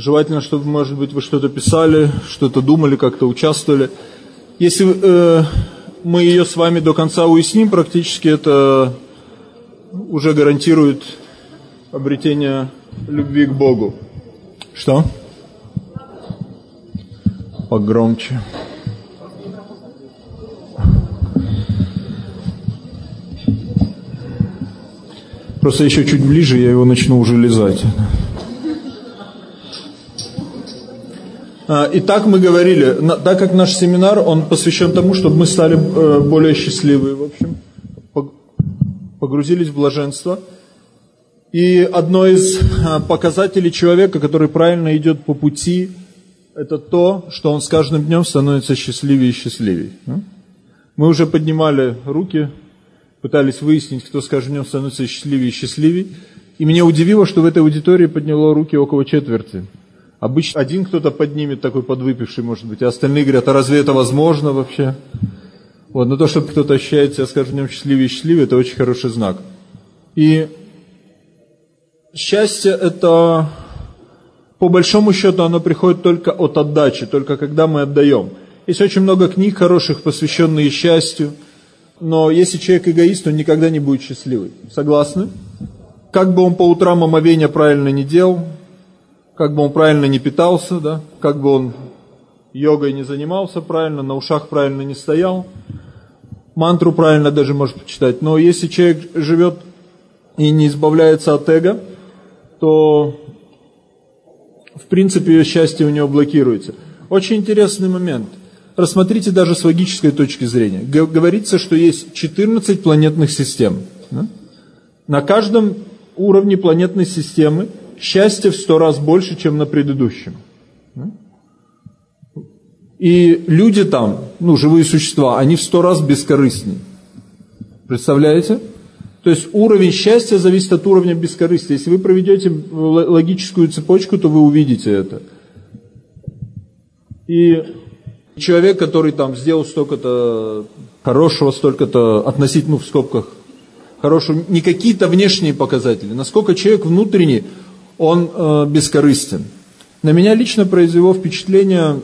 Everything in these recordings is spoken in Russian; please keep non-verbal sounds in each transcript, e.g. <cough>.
Желательно, чтобы, может быть, вы что-то писали, что-то думали, как-то участвовали. Если э, мы ее с вами до конца уясним, практически это уже гарантирует обретение любви к Богу. Что? Погромче. Просто еще чуть ближе я его начну уже лизать. Итак, мы говорили, так как наш семинар, он посвящен тому, чтобы мы стали э, более счастливы, в общем, погрузились в блаженство. И одно из а, показателей человека, который правильно идет по пути, это то, что он с каждым днем становится счастливее и счастливее. Мы уже поднимали руки, пытались выяснить, кто с каждым днем становится счастливее и счастливее. И меня удивило, что в этой аудитории подняло руки около четверти. Обычно один кто-то поднимет, такой подвыпивший, может быть, а остальные говорят, а разве это возможно вообще? Вот, но то, что кто-то ощущает себя с каждым днем счастливее и счастливее, это очень хороший знак. И счастье это, по большому счету, оно приходит только от отдачи, только когда мы отдаем. Есть очень много книг хороших, посвященных счастью, но если человек эгоист, он никогда не будет счастливый. Согласны? Как бы он по утрам омовения правильно не делал, как бы он правильно не питался, да, как бы он йогой не занимался правильно, на ушах правильно не стоял, мантру правильно даже может почитать. Но если человек живет и не избавляется от эго, то в принципе счастье у него блокируется. Очень интересный момент. Рассмотрите даже с логической точки зрения. Говорится, что есть 14 планетных систем. На каждом уровне планетной системы счастье в сто раз больше, чем на предыдущем. И люди там, ну, живые существа, они в сто раз бескорыстнее. Представляете? То есть уровень счастья зависит от уровня бескорыстия. Если вы проведете логическую цепочку, то вы увидите это. И человек, который там сделал столько-то хорошего, столько-то относительно, ну, в скобках, хорошего, не какие-то внешние показатели, насколько человек внутренний, он э, бескорыстен. На меня лично произвело впечатление,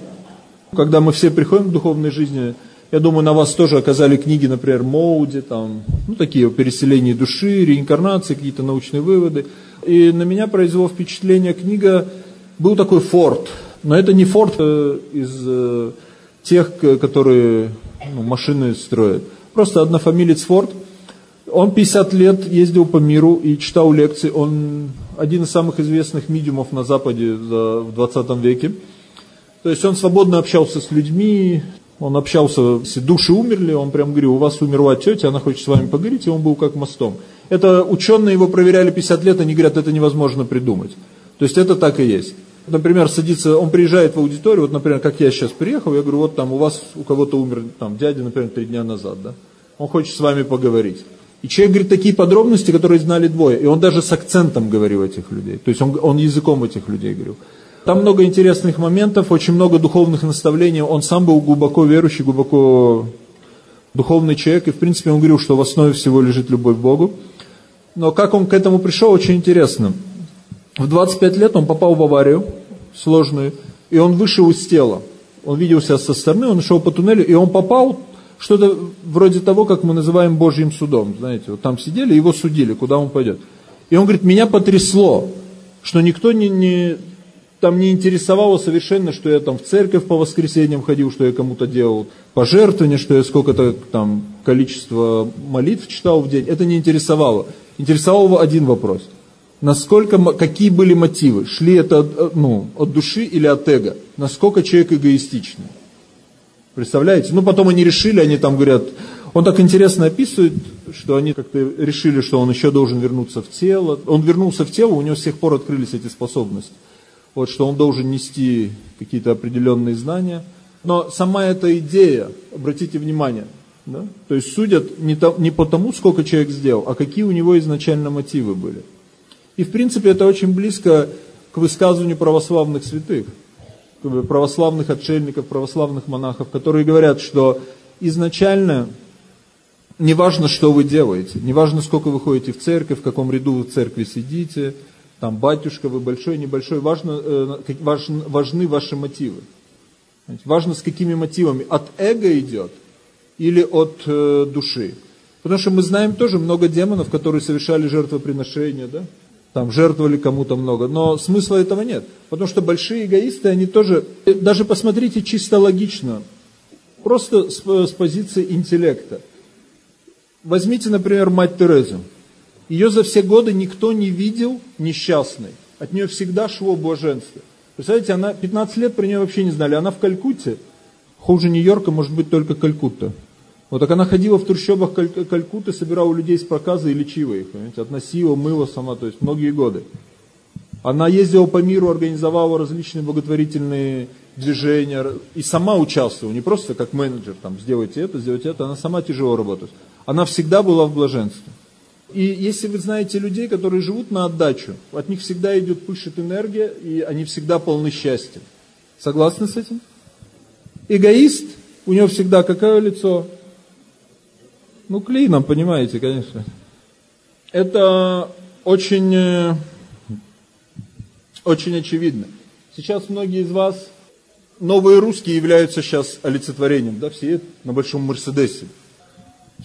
когда мы все приходим к духовной жизни, я думаю, на вас тоже оказали книги, например, Моуди, там, ну, такие о переселении души, реинкарнации, какие-то научные выводы. И на меня произвело впечатление книга, был такой Форд, но это не Форд э, из э, тех, которые ну, машины строят. Просто однофамилец Форд – он 50 лет ездил по миру и читал лекции. Он один из самых известных медиумов на Западе в 20 веке. То есть он свободно общался с людьми, он общался, если души умерли, он прям говорил, у вас умерла тетя, она хочет с вами поговорить, и он был как мостом. Это ученые его проверяли 50 лет, они говорят, это невозможно придумать. То есть это так и есть. Например, садится, он приезжает в аудиторию, вот, например, как я сейчас приехал, я говорю, вот там у вас у кого-то умер, там, дядя, например, три дня назад, да? Он хочет с вами поговорить. И человек говорит такие подробности, которые знали двое. И он даже с акцентом говорил этих людей. То есть он, он языком этих людей говорил. Там много интересных моментов, очень много духовных наставлений. Он сам был глубоко верующий, глубоко духовный человек. И в принципе он говорил, что в основе всего лежит любовь к Богу. Но как он к этому пришел, очень интересно. В 25 лет он попал в аварию сложную, и он вышел из тела. Он видел себя со стороны, он шел по туннелю, и он попал что-то вроде того, как мы называем Божьим судом. Знаете, вот там сидели, его судили, куда он пойдет. И он говорит, меня потрясло, что никто не, не, там не интересовало совершенно, что я там в церковь по воскресеньям ходил, что я кому-то делал пожертвования, что я сколько-то там количество молитв читал в день. Это не интересовало. Интересовал один вопрос. Насколько, какие были мотивы? Шли это ну, от души или от эго? Насколько человек эгоистичный? Представляете? Ну, потом они решили, они там говорят, он так интересно описывает, что они как-то решили, что он еще должен вернуться в тело. Он вернулся в тело, у него с тех пор открылись эти способности. Вот, что он должен нести какие-то определенные знания. Но сама эта идея, обратите внимание, да? то есть судят не, то, не по тому, сколько человек сделал, а какие у него изначально мотивы были. И в принципе это очень близко к высказыванию православных святых православных отшельников, православных монахов, которые говорят, что изначально не важно, что вы делаете, не важно, сколько вы ходите в церковь, в каком ряду вы в церкви сидите, там батюшка вы большой, небольшой, важно, э, важны, важны ваши мотивы. Важно с какими мотивами. От эго идет или от э, души. Потому что мы знаем тоже много демонов, которые совершали жертвоприношения, да? Там жертвовали кому-то много. Но смысла этого нет. Потому что большие эгоисты, они тоже, даже посмотрите чисто логично, просто с, с позиции интеллекта. Возьмите, например, мать Терезу. Ее за все годы никто не видел несчастной. От нее всегда шло блаженство. Представляете, она 15 лет про нее вообще не знали. Она в Калькутте. Хуже Нью-Йорка может быть только Калькутта. Вот так она ходила в трущобах Каль- Калькутты, собирала людей с проказа и лечила их. Понимаете? Относила, мыла сама, то есть многие годы. Она ездила по миру, организовала различные благотворительные движения и сама участвовала, не просто как менеджер, там, сделайте это, сделайте это, она сама тяжело работает. Она всегда была в блаженстве. И если вы знаете людей, которые живут на отдачу, от них всегда идет, пышет энергия, и они всегда полны счастья. Согласны с этим? Эгоист, у него всегда какое лицо? Ну, клином, понимаете, конечно. Это очень, э, очень очевидно. Сейчас многие из вас, новые русские являются сейчас олицетворением, да, все на большом Мерседесе.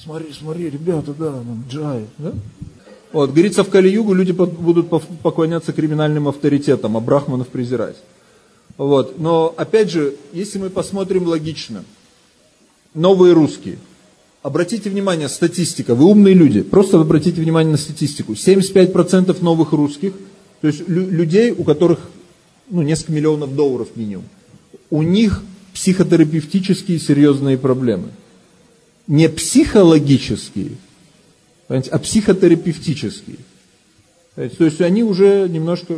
Смотри, смотри, ребята, да, джай, да? Вот, говорится, в Кали-Югу люди будут поклоняться криминальным авторитетам, а брахманов презирать. Вот. Но, опять же, если мы посмотрим логично, новые русские, обратите внимание, статистика, вы умные люди, просто обратите внимание на статистику. 75% новых русских, то есть людей, у которых ну, несколько миллионов долларов минимум, у них психотерапевтические серьезные проблемы не психологические, а психотерапевтические. То есть они уже немножко...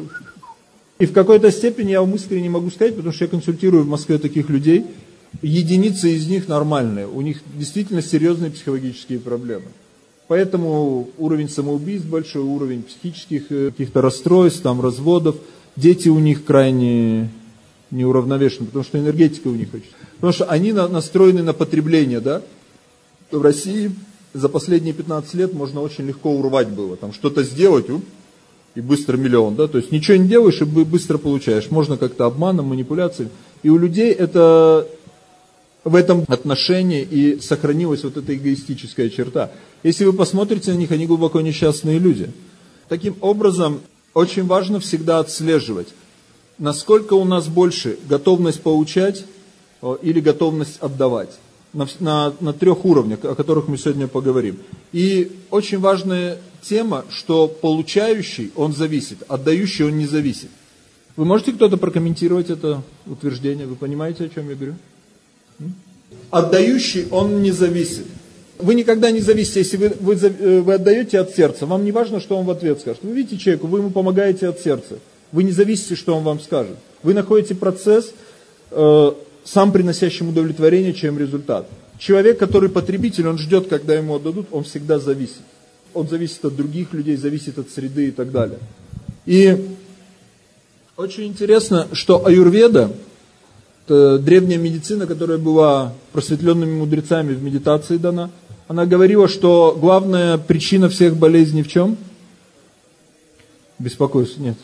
И в какой-то степени я вам искренне могу сказать, потому что я консультирую в Москве таких людей, единицы из них нормальные, у них действительно серьезные психологические проблемы. Поэтому уровень самоубийств большой, уровень психических э, каких-то расстройств, там, разводов, дети у них крайне неуравновешены, потому что энергетика у них очень. Потому что они настроены на потребление, да, в России за последние 15 лет можно очень легко урвать было. Там что-то сделать, уп, и быстро миллион, да, то есть ничего не делаешь и быстро получаешь. Можно как-то обманом, манипуляцией. И у людей это в этом отношении и сохранилась вот эта эгоистическая черта. Если вы посмотрите на них, они глубоко несчастные люди. Таким образом, очень важно всегда отслеживать, насколько у нас больше готовность получать или готовность отдавать на, на, на трех уровнях, о которых мы сегодня поговорим. И очень важная тема, что получающий, он зависит, отдающий, он не зависит. Вы можете кто-то прокомментировать это утверждение? Вы понимаете, о чем я говорю? Отдающий, он не зависит. Вы никогда не зависите, если вы, вы, э, вы отдаете от сердца, вам не важно, что он в ответ скажет. Вы видите человека, вы ему помогаете от сердца. Вы не зависите, что он вам скажет. Вы находите процесс, э, сам приносящим удовлетворение, чем результат. Человек, который потребитель, он ждет, когда ему отдадут, он всегда зависит. Он зависит от других людей, зависит от среды и так далее. И очень интересно, что аюрведа, древняя медицина, которая была просветленными мудрецами в медитации дана, она говорила, что главная причина всех болезней в чем? Беспокойство. Нет.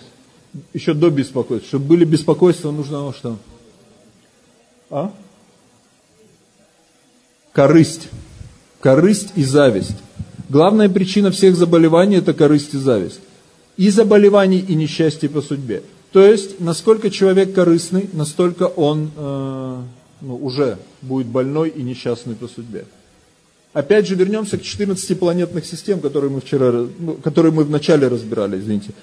Еще до беспокойства. Чтобы были беспокойства, нужно что? А? Корысть. Корысть и зависть. Главная причина всех заболеваний – это корысть и зависть. И заболеваний, и несчастья по судьбе. То есть, насколько человек корыстный, настолько он э, ну, уже будет больной и несчастный по судьбе. Опять же, вернемся к 14 планетных систем, которые мы вчера, ну, которые мы вначале разбирали, извините.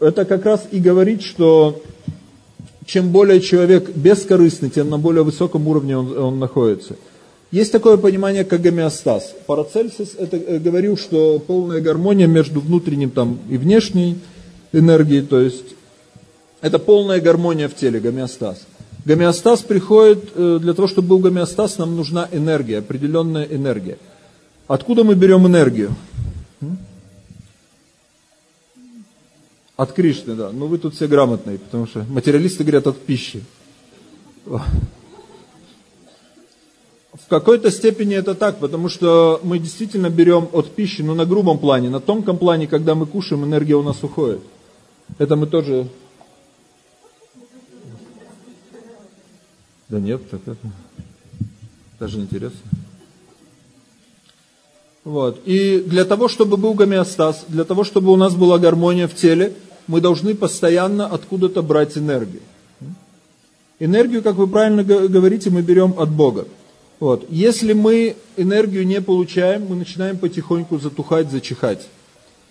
Это как раз и говорит, что чем более человек бескорыстный, тем на более высоком уровне он, он находится. Есть такое понимание, как гомеостаз. Парацельсис это э, говорил, что полная гармония между внутренним там, и внешней энергией, то есть это полная гармония в теле, гомеостаз. Гомеостаз приходит, э, для того, чтобы был гомеостаз, нам нужна энергия, определенная энергия. Откуда мы берем энергию? От Кришны, да. Ну вы тут все грамотные, потому что материалисты говорят от пищи. В какой-то степени это так, потому что мы действительно берем от пищи, но на грубом плане, на тонком плане, когда мы кушаем, энергия у нас уходит. Это мы тоже... Да нет, так это... Даже интересно. Вот. И для того, чтобы был гомеостаз, для того, чтобы у нас была гармония в теле, мы должны постоянно откуда-то брать энергию. Энергию, как вы правильно говорите, мы берем от Бога. Вот. Если мы энергию не получаем, мы начинаем потихоньку затухать, зачихать.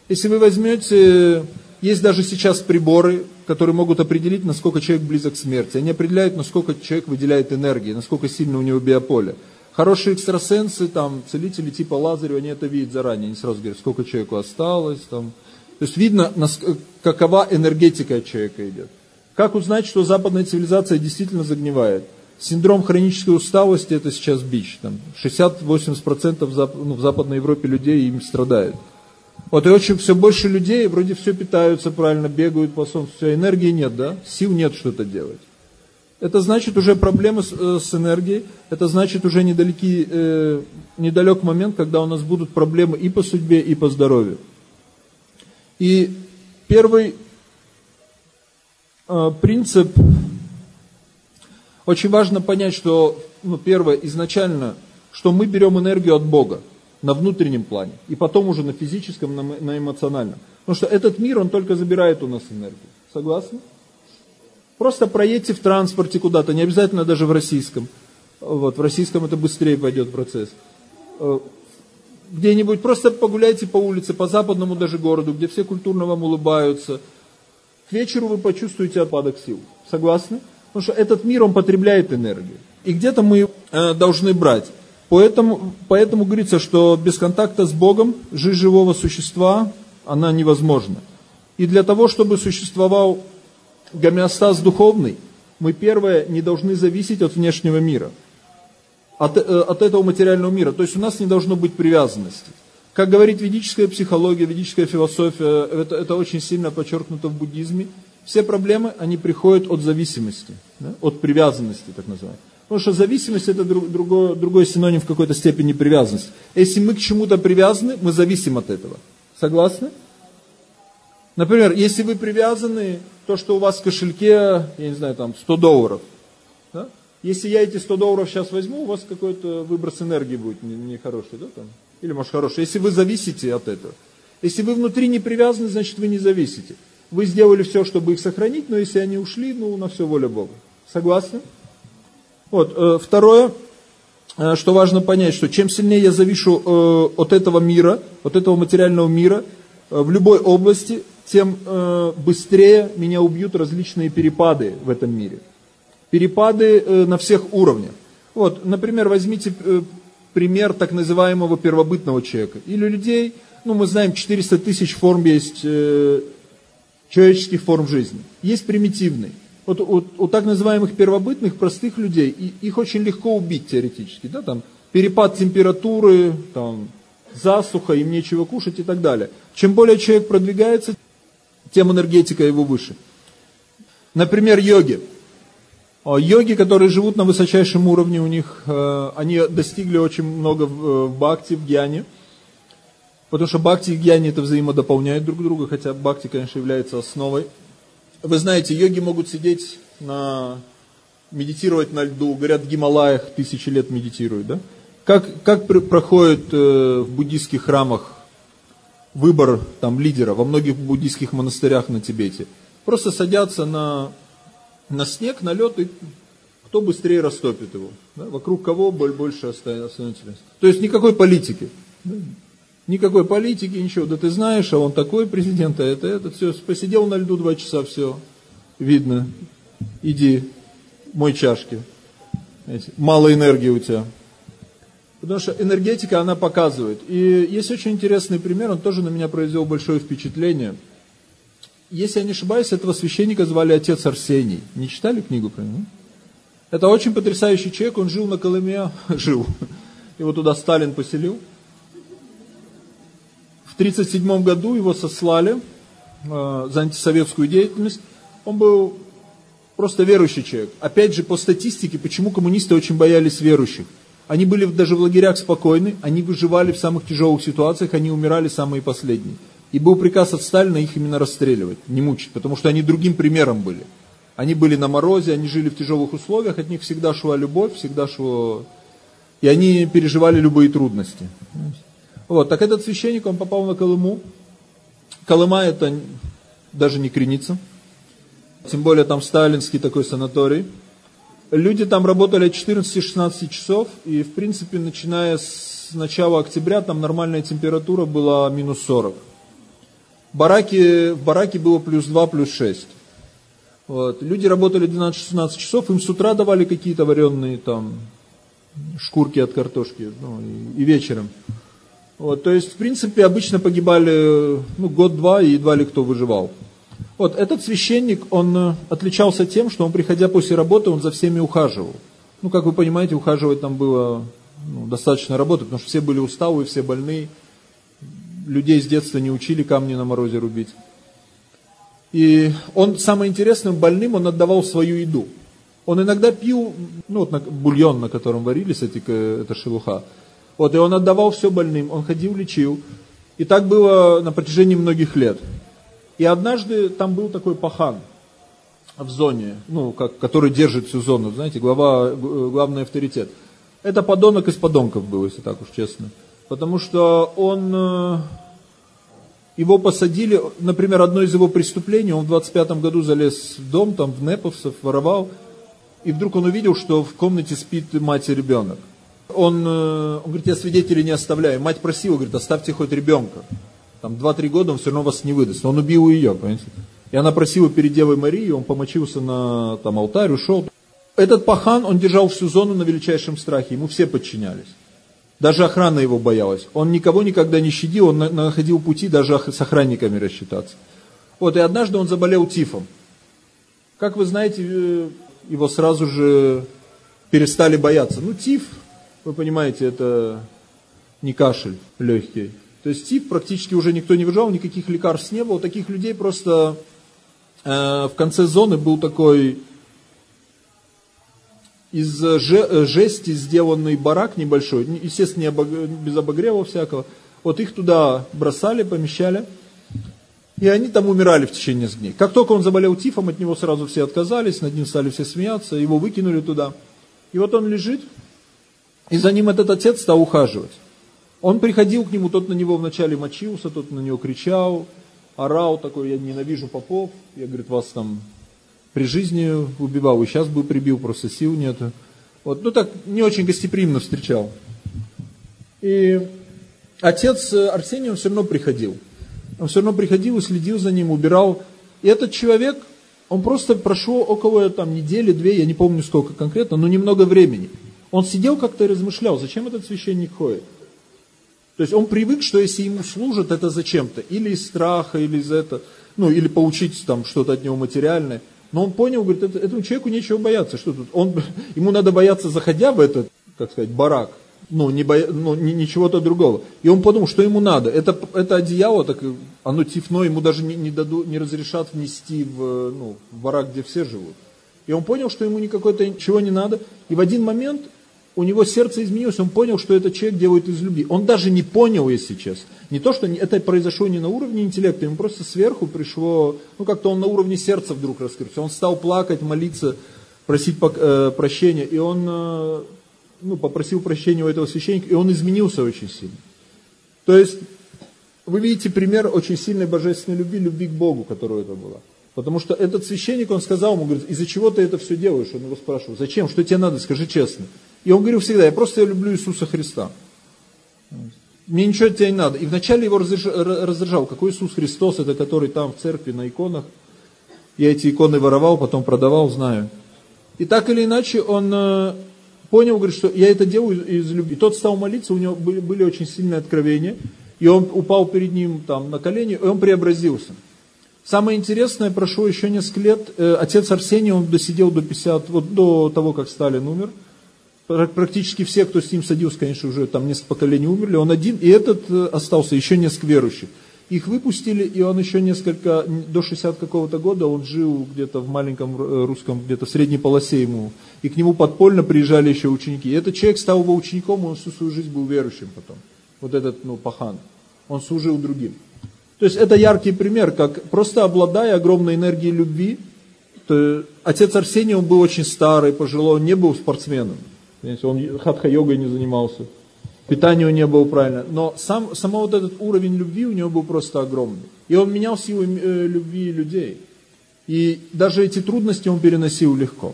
Если вы возьмете, есть даже сейчас приборы, которые могут определить, насколько человек близок к смерти. Они определяют, насколько человек выделяет энергии, насколько сильно у него биополе. Хорошие экстрасенсы, там, целители типа Лазарева, они это видят заранее, они сразу говорят, сколько человеку осталось. Там. То есть видно, какова энергетика человека идет. Как узнать, что западная цивилизация действительно загнивает? Синдром хронической усталости – это сейчас бич. Там 60-80% в, ну, в Западной Европе людей им страдают. Вот и очень все больше людей, вроде все питаются правильно, бегают по солнцу, все, энергии нет, да? Сил нет что-то делать. Это значит уже проблемы с, э, с энергией, это значит уже недалекий, э, недалек момент, когда у нас будут проблемы и по судьбе, и по здоровью. И первый э, принцип, очень важно понять, что, ну, первое, изначально, что мы берем энергию от Бога на внутреннем плане, и потом уже на физическом, на, на эмоциональном. Потому что этот мир, он только забирает у нас энергию. Согласны? Просто проедьте в транспорте куда-то, не обязательно даже в российском. Вот, в российском это быстрее пойдет процесс. Э, где-нибудь просто погуляйте по улице, по западному даже городу, где все культурно вам улыбаются. К вечеру вы почувствуете опадок сил. Согласны? Потому что этот мир, он потребляет энергию. И где-то мы э, должны брать. Поэтому, поэтому говорится, что без контакта с Богом жизнь живого существа, она невозможна. И для того, чтобы существовал гомеостаз духовный, мы первое не должны зависеть от внешнего мира, от, э, от этого материального мира. То есть у нас не должно быть привязанности. Как говорит ведическая психология, ведическая философия, это, это очень сильно подчеркнуто в буддизме. Все проблемы, они приходят от зависимости, да? от привязанности, так называемой. Потому что зависимость это друг, другой, другой синоним в какой-то степени привязанности. Если мы к чему-то привязаны, мы зависим от этого. Согласны? Например, если вы привязаны, то, что у вас в кошельке, я не знаю, там 100 долларов. Да? Если я эти 100 долларов сейчас возьму, у вас какой-то выброс энергии будет нехороший, не да, там? Или, может, хороший. Если вы зависите от этого. Если вы внутри не привязаны, значит, вы не зависите. Вы сделали все, чтобы их сохранить, но если они ушли, ну, на все воля Бога. Согласны? Вот. Э, второе, э, что важно понять, что чем сильнее я завишу э, от этого мира, от этого материального мира, в любой области, тем быстрее меня убьют различные перепады в этом мире. Перепады на всех уровнях. Вот, например, возьмите пример так называемого первобытного человека. Или людей, ну мы знаем, 400 тысяч форм есть человеческих форм жизни. Есть примитивный. Вот у, у так называемых первобытных, простых людей, и, их очень легко убить теоретически. Да, там, перепад температуры, там, засуха, им нечего кушать и так далее. Чем более человек продвигается, тем энергетика его выше. Например, йоги. Йоги, которые живут на высочайшем уровне, у них, э, они достигли очень много в э, бхакти, в гьяне. Потому что бхакти и гьяни это взаимодополняют друг друга, хотя бхакти, конечно, является основой. Вы знаете, йоги могут сидеть на медитировать на льду, говорят, в Гималаях тысячи лет медитируют, да? Как, как проходит э, в буддийских храмах выбор там, лидера во многих буддийских монастырях на Тибете. Просто садятся на, на снег, на лед, и кто быстрее растопит его. Да? Вокруг кого больше останется. То есть никакой политики. Никакой политики, ничего. Да ты знаешь, а он такой президент, а это, это. Все, посидел на льду два часа, все, видно. Иди, мой чашки. Мало энергии у тебя. Потому что энергетика, она показывает. И есть очень интересный пример, он тоже на меня произвел большое впечатление. Если я не ошибаюсь, этого священника звали отец Арсений. Не читали книгу про него? Это очень потрясающий человек, он жил на Колыме, <laughs> жил. Его туда Сталин поселил. В 1937 году его сослали э, за антисоветскую деятельность. Он был просто верующий человек. Опять же, по статистике, почему коммунисты очень боялись верующих? Они были даже в лагерях спокойны, они выживали в самых тяжелых ситуациях, они умирали самые последние. И был приказ от Сталина их именно расстреливать, не мучить, потому что они другим примером были. Они были на морозе, они жили в тяжелых условиях, от них всегда шла любовь, всегда шло... И они переживали любые трудности. Вот, так этот священник, он попал на Колыму. Колыма это даже не Креница. Тем более там сталинский такой санаторий. Люди там работали от 14-16 часов, и в принципе, начиная с начала октября, там нормальная температура была минус 40 бараке, в бараке было плюс 2, плюс 6. Вот. Люди работали 12-16 часов, им с утра давали какие-то вареные там шкурки от картошки, ну, и, и вечером. Вот, то есть, в принципе, обычно погибали ну, год-два, и едва ли кто выживал. Вот, этот священник, он э, отличался тем, что он, приходя после работы, он за всеми ухаживал. Ну, как вы понимаете, ухаживать там было ну, достаточно работы, потому что все были усталые, все больные людей с детства не учили камни на морозе рубить. И он, самое интересное, больным он отдавал свою еду. Он иногда пил, ну вот бульон, на котором варились эти, эта шелуха. Вот, и он отдавал все больным, он ходил, лечил. И так было на протяжении многих лет. И однажды там был такой пахан в зоне, ну, как, который держит всю зону, знаете, глава, главный авторитет. Это подонок из подонков был, если так уж честно. Потому что он, э, его посадили, например, одно из его преступлений, он в 25 году залез в дом, там в Неповцев, воровал, и вдруг он увидел, что в комнате спит мать и ребенок. Он, э, он говорит, я свидетелей не оставляю. Мать просила, говорит, оставьте хоть ребенка. Там 2-3 года он все равно вас не выдаст. Он убил ее, понимаете? И она просила перед Девой Марией, он помочился на там, алтарь, ушел. Этот пахан, он держал всю зону на величайшем страхе, ему все подчинялись. Даже охрана его боялась. Он никого никогда не щадил, он находил пути даже с охранниками рассчитаться. Вот, и однажды он заболел тифом. Как вы знаете, э, его сразу же перестали бояться. Ну, тиф, вы понимаете, это не кашель легкий. То есть тиф практически уже никто не выживал, никаких лекарств не было. Таких людей просто э, в конце зоны был такой из э, э, жести сделанный барак небольшой, естественно, без обогрева всякого. Вот их туда бросали, помещали, и они там умирали в течение нескольких дней. Как только он заболел тифом, от него сразу все отказались, над ним стали все смеяться, его выкинули туда. И вот он лежит, и за ним этот отец стал ухаживать. Он приходил к нему, тот на него вначале мочился, тот на него кричал, орал такой, я ненавижу попов, я, говорит, вас там при жизни убивал, и сейчас бы прибил, просто сил нету. Вот, ну так, не очень гостеприимно встречал. И отец Арсений, он все равно приходил. Он все равно приходил и следил за ним, убирал. И этот человек, он просто прошло около там, недели, две, я не помню сколько конкретно, но немного времени. Он сидел как-то и размышлял, зачем этот священник ходит. То есть он привык, что если ему служат, это зачем-то. Или из страха, или из этого, ну, или получить там что-то от него материальное. Но он понял, говорит, этому человеку нечего бояться. Что тут? Он, <laughs> ему надо бояться, заходя в этот, как сказать, барак, ну, не боя, ну, не, не чего-то другого. И он подумал, что ему надо. Это, это одеяло, так, оно тифное, ему даже не, не, даду, не разрешат внести в, ну, в барак, где все живут. И он понял, что ему никакой-то ничего не надо. И в один момент у него сердце изменилось, он понял, что этот человек делает из любви. Он даже не понял, если честно. Не то, что это произошло не на уровне интеллекта, ему просто сверху пришло, ну как-то он на уровне сердца вдруг раскрылся. Он стал плакать, молиться, просить э, прощения, и он э, ну, попросил прощения у этого священника, и он изменился очень сильно. То есть, вы видите пример очень сильной божественной любви, любви к Богу, которую это была. Потому что этот священник, он сказал ему, говорит, из-за чего ты это все делаешь? Он его спрашивал, зачем, что тебе надо, скажи честно. И он говорил всегда, я просто люблю Иисуса Христа. Мне ничего от тебя не надо. И вначале его раздражал, какой Иисус Христос, это который там в церкви на иконах. Я эти иконы воровал, потом продавал, знаю. И так или иначе он э, понял, говорит, что я это делаю из любви. И тот стал молиться, у него были, были очень сильные откровения. И он упал перед ним там на колени, и он преобразился. Самое интересное, прошло еще несколько лет, э, отец Арсений, он досидел до 50, вот до того, как Сталин умер – практически все, кто с ним садился, конечно, уже там несколько поколений умерли, он один, и этот э, остался, еще несколько верующих. Их выпустили, и он еще несколько, до 60 какого-то года, он жил где-то в маленьком э, русском, где-то в средней полосе ему, и к нему подпольно приезжали еще ученики. И этот человек стал его учеником, он всю свою жизнь был верующим потом. Вот этот, ну, пахан. Он служил другим. То есть это яркий пример, как просто обладая огромной энергией любви, то отец Арсений, он был очень старый, пожилой, он не был спортсменом. Он хатха-йогой не занимался, питание у него было правильно. Но сам, само вот этот уровень любви у него был просто огромный. И он менял силу э, любви людей. И даже эти трудности он переносил легко.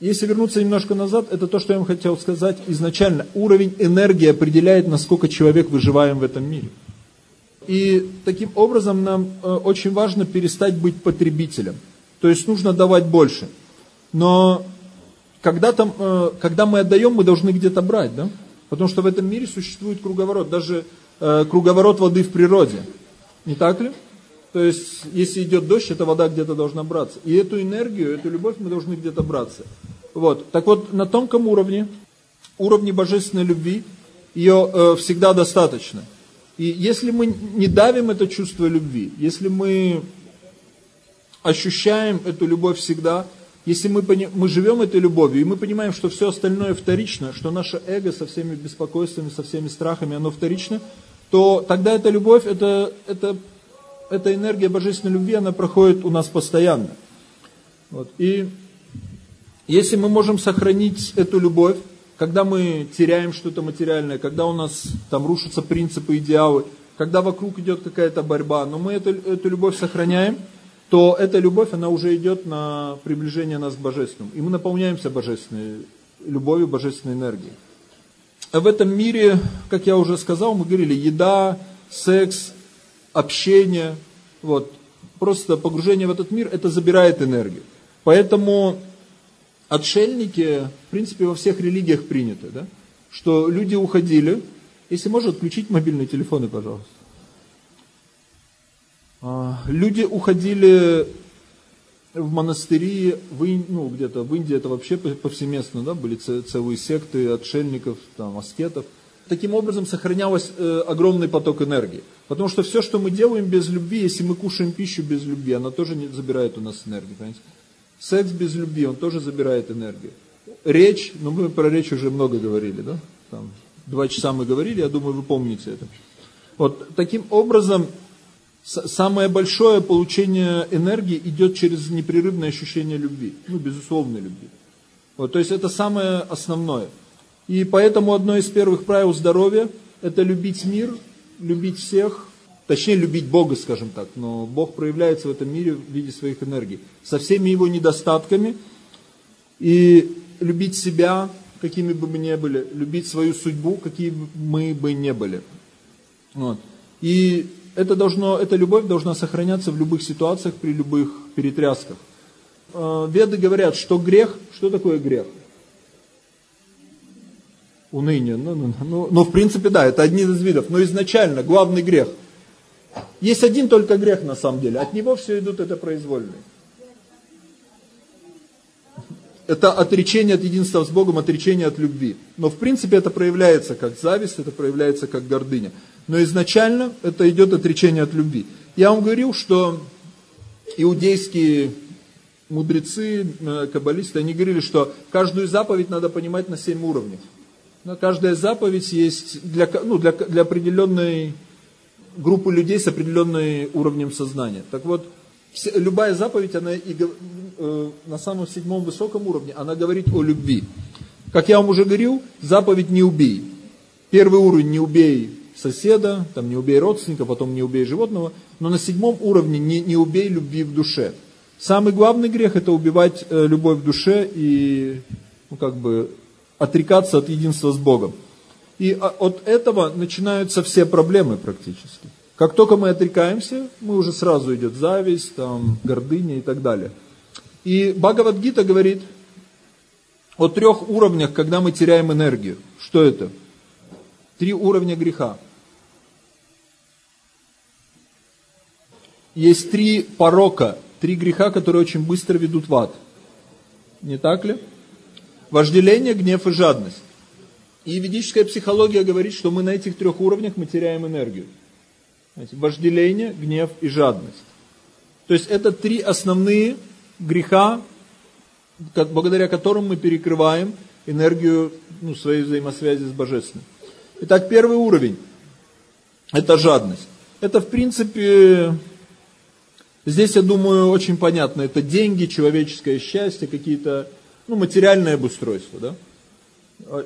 Если вернуться немножко назад, это то, что я вам хотел сказать изначально. Уровень энергии определяет, насколько человек выживаем в этом мире. И таким образом нам э, очень важно перестать быть потребителем. То есть нужно давать больше. Но когда, там, э, когда мы отдаем, мы должны где-то брать. Да? Потому что в этом мире существует круговорот. Даже э, круговорот воды в природе. Не так ли? То есть, если идет дождь, эта вода где-то должна браться. И эту энергию, эту любовь мы должны где-то браться. Вот. Так вот, на тонком уровне, уровне божественной любви, ее э, всегда достаточно. И если мы не давим это чувство любви, если мы ощущаем эту любовь всегда, если мы, мы живем этой любовью, и мы понимаем, что все остальное вторично, что наше эго со всеми беспокойствами, со всеми страхами, оно вторично, то тогда эта любовь, это, это эта энергия божественной любви, она проходит у нас постоянно. Вот. И если мы можем сохранить эту любовь, когда мы теряем что-то материальное, когда у нас там рушатся принципы, идеалы, когда вокруг идет какая-то борьба, но мы эту, эту любовь сохраняем, то эта любовь, она уже идет на приближение нас к Божественному. И мы наполняемся божественной любовью, божественной энергией. А в этом мире, как я уже сказал, мы говорили, еда, секс, общение, вот, просто погружение в этот мир, это забирает энергию. Поэтому отшельники, в принципе, во всех религиях приняты, да, что люди уходили, если можно, отключить мобильные телефоны, пожалуйста. А, люди уходили в монастыри, в, ну, где-то в Индии это вообще повсеместно, да, были целые секты отшельников, там, аскетов – таким образом сохранялось э, огромный поток энергии. Потому что все, что мы делаем без любви, если мы кушаем пищу без любви, она тоже не забирает у нас энергию. Понимаете? Секс без любви, он тоже забирает энергию. Речь, ну мы про речь уже много говорили, да? Там, два часа мы говорили, я думаю, вы помните это. Вот таким образом, самое большое получение энергии идет через непрерывное ощущение любви, ну, безусловной любви. Вот, то есть это самое основное – и поэтому одно из первых правил здоровья – это любить мир, любить всех, точнее любить Бога, скажем так, но Бог проявляется в этом мире в виде своих энергий, со всеми его недостатками, и любить себя, какими бы мы ни были, любить свою судьбу, какие бы мы бы не были. Вот. И это должно, эта любовь должна сохраняться в любых ситуациях, при любых перетрясках. Э, веды говорят, что грех, что такое грех? Уныние. Ну, ну, ну, ну, в принципе, да, это один из видов. Но изначально главный грех. Есть один только грех на самом деле. От него все идут это произвольные. Это отречение от единства с Богом, отречение от любви. Но в принципе это проявляется как зависть, это проявляется как гордыня. Но изначально это идет отречение от любви. Я вам говорил, что иудейские мудрецы, э, каббалисты, они говорили, что каждую заповедь надо понимать на семь уровней. Но каждая заповедь есть для, ну, для, для определенной группы людей с определенным уровнем сознания. Так вот, любая заповедь, она и, э, на самом седьмом высоком уровне, она говорит о любви. Как я вам уже говорил, заповедь не убей. Первый уровень не убей соседа, там не убей родственника, потом не убей животного, но на седьмом уровне не, не убей любви в душе. Самый главный грех это убивать э, любовь в душе и ну, как бы отрекаться от единства с Богом. И от этого начинаются все проблемы практически. Как только мы отрекаемся, мы уже сразу идет зависть, там, гордыня и так далее. И Бхагавадгита говорит о трех уровнях, когда мы теряем энергию. Что это? Три уровня греха. Есть три порока, три греха, которые очень быстро ведут в ад. Не так ли? Вожделение, гнев и жадность. И ведическая психология говорит, что мы на этих трех уровнях мы теряем энергию. Вожделение, гнев и жадность. То есть это три основные греха, благодаря которым мы перекрываем энергию ну, своей взаимосвязи с Божественным. Итак, первый уровень – это жадность. Это, в принципе, здесь, я думаю, очень понятно. Это деньги, человеческое счастье, какие-то, ну, материальное обустройство, да?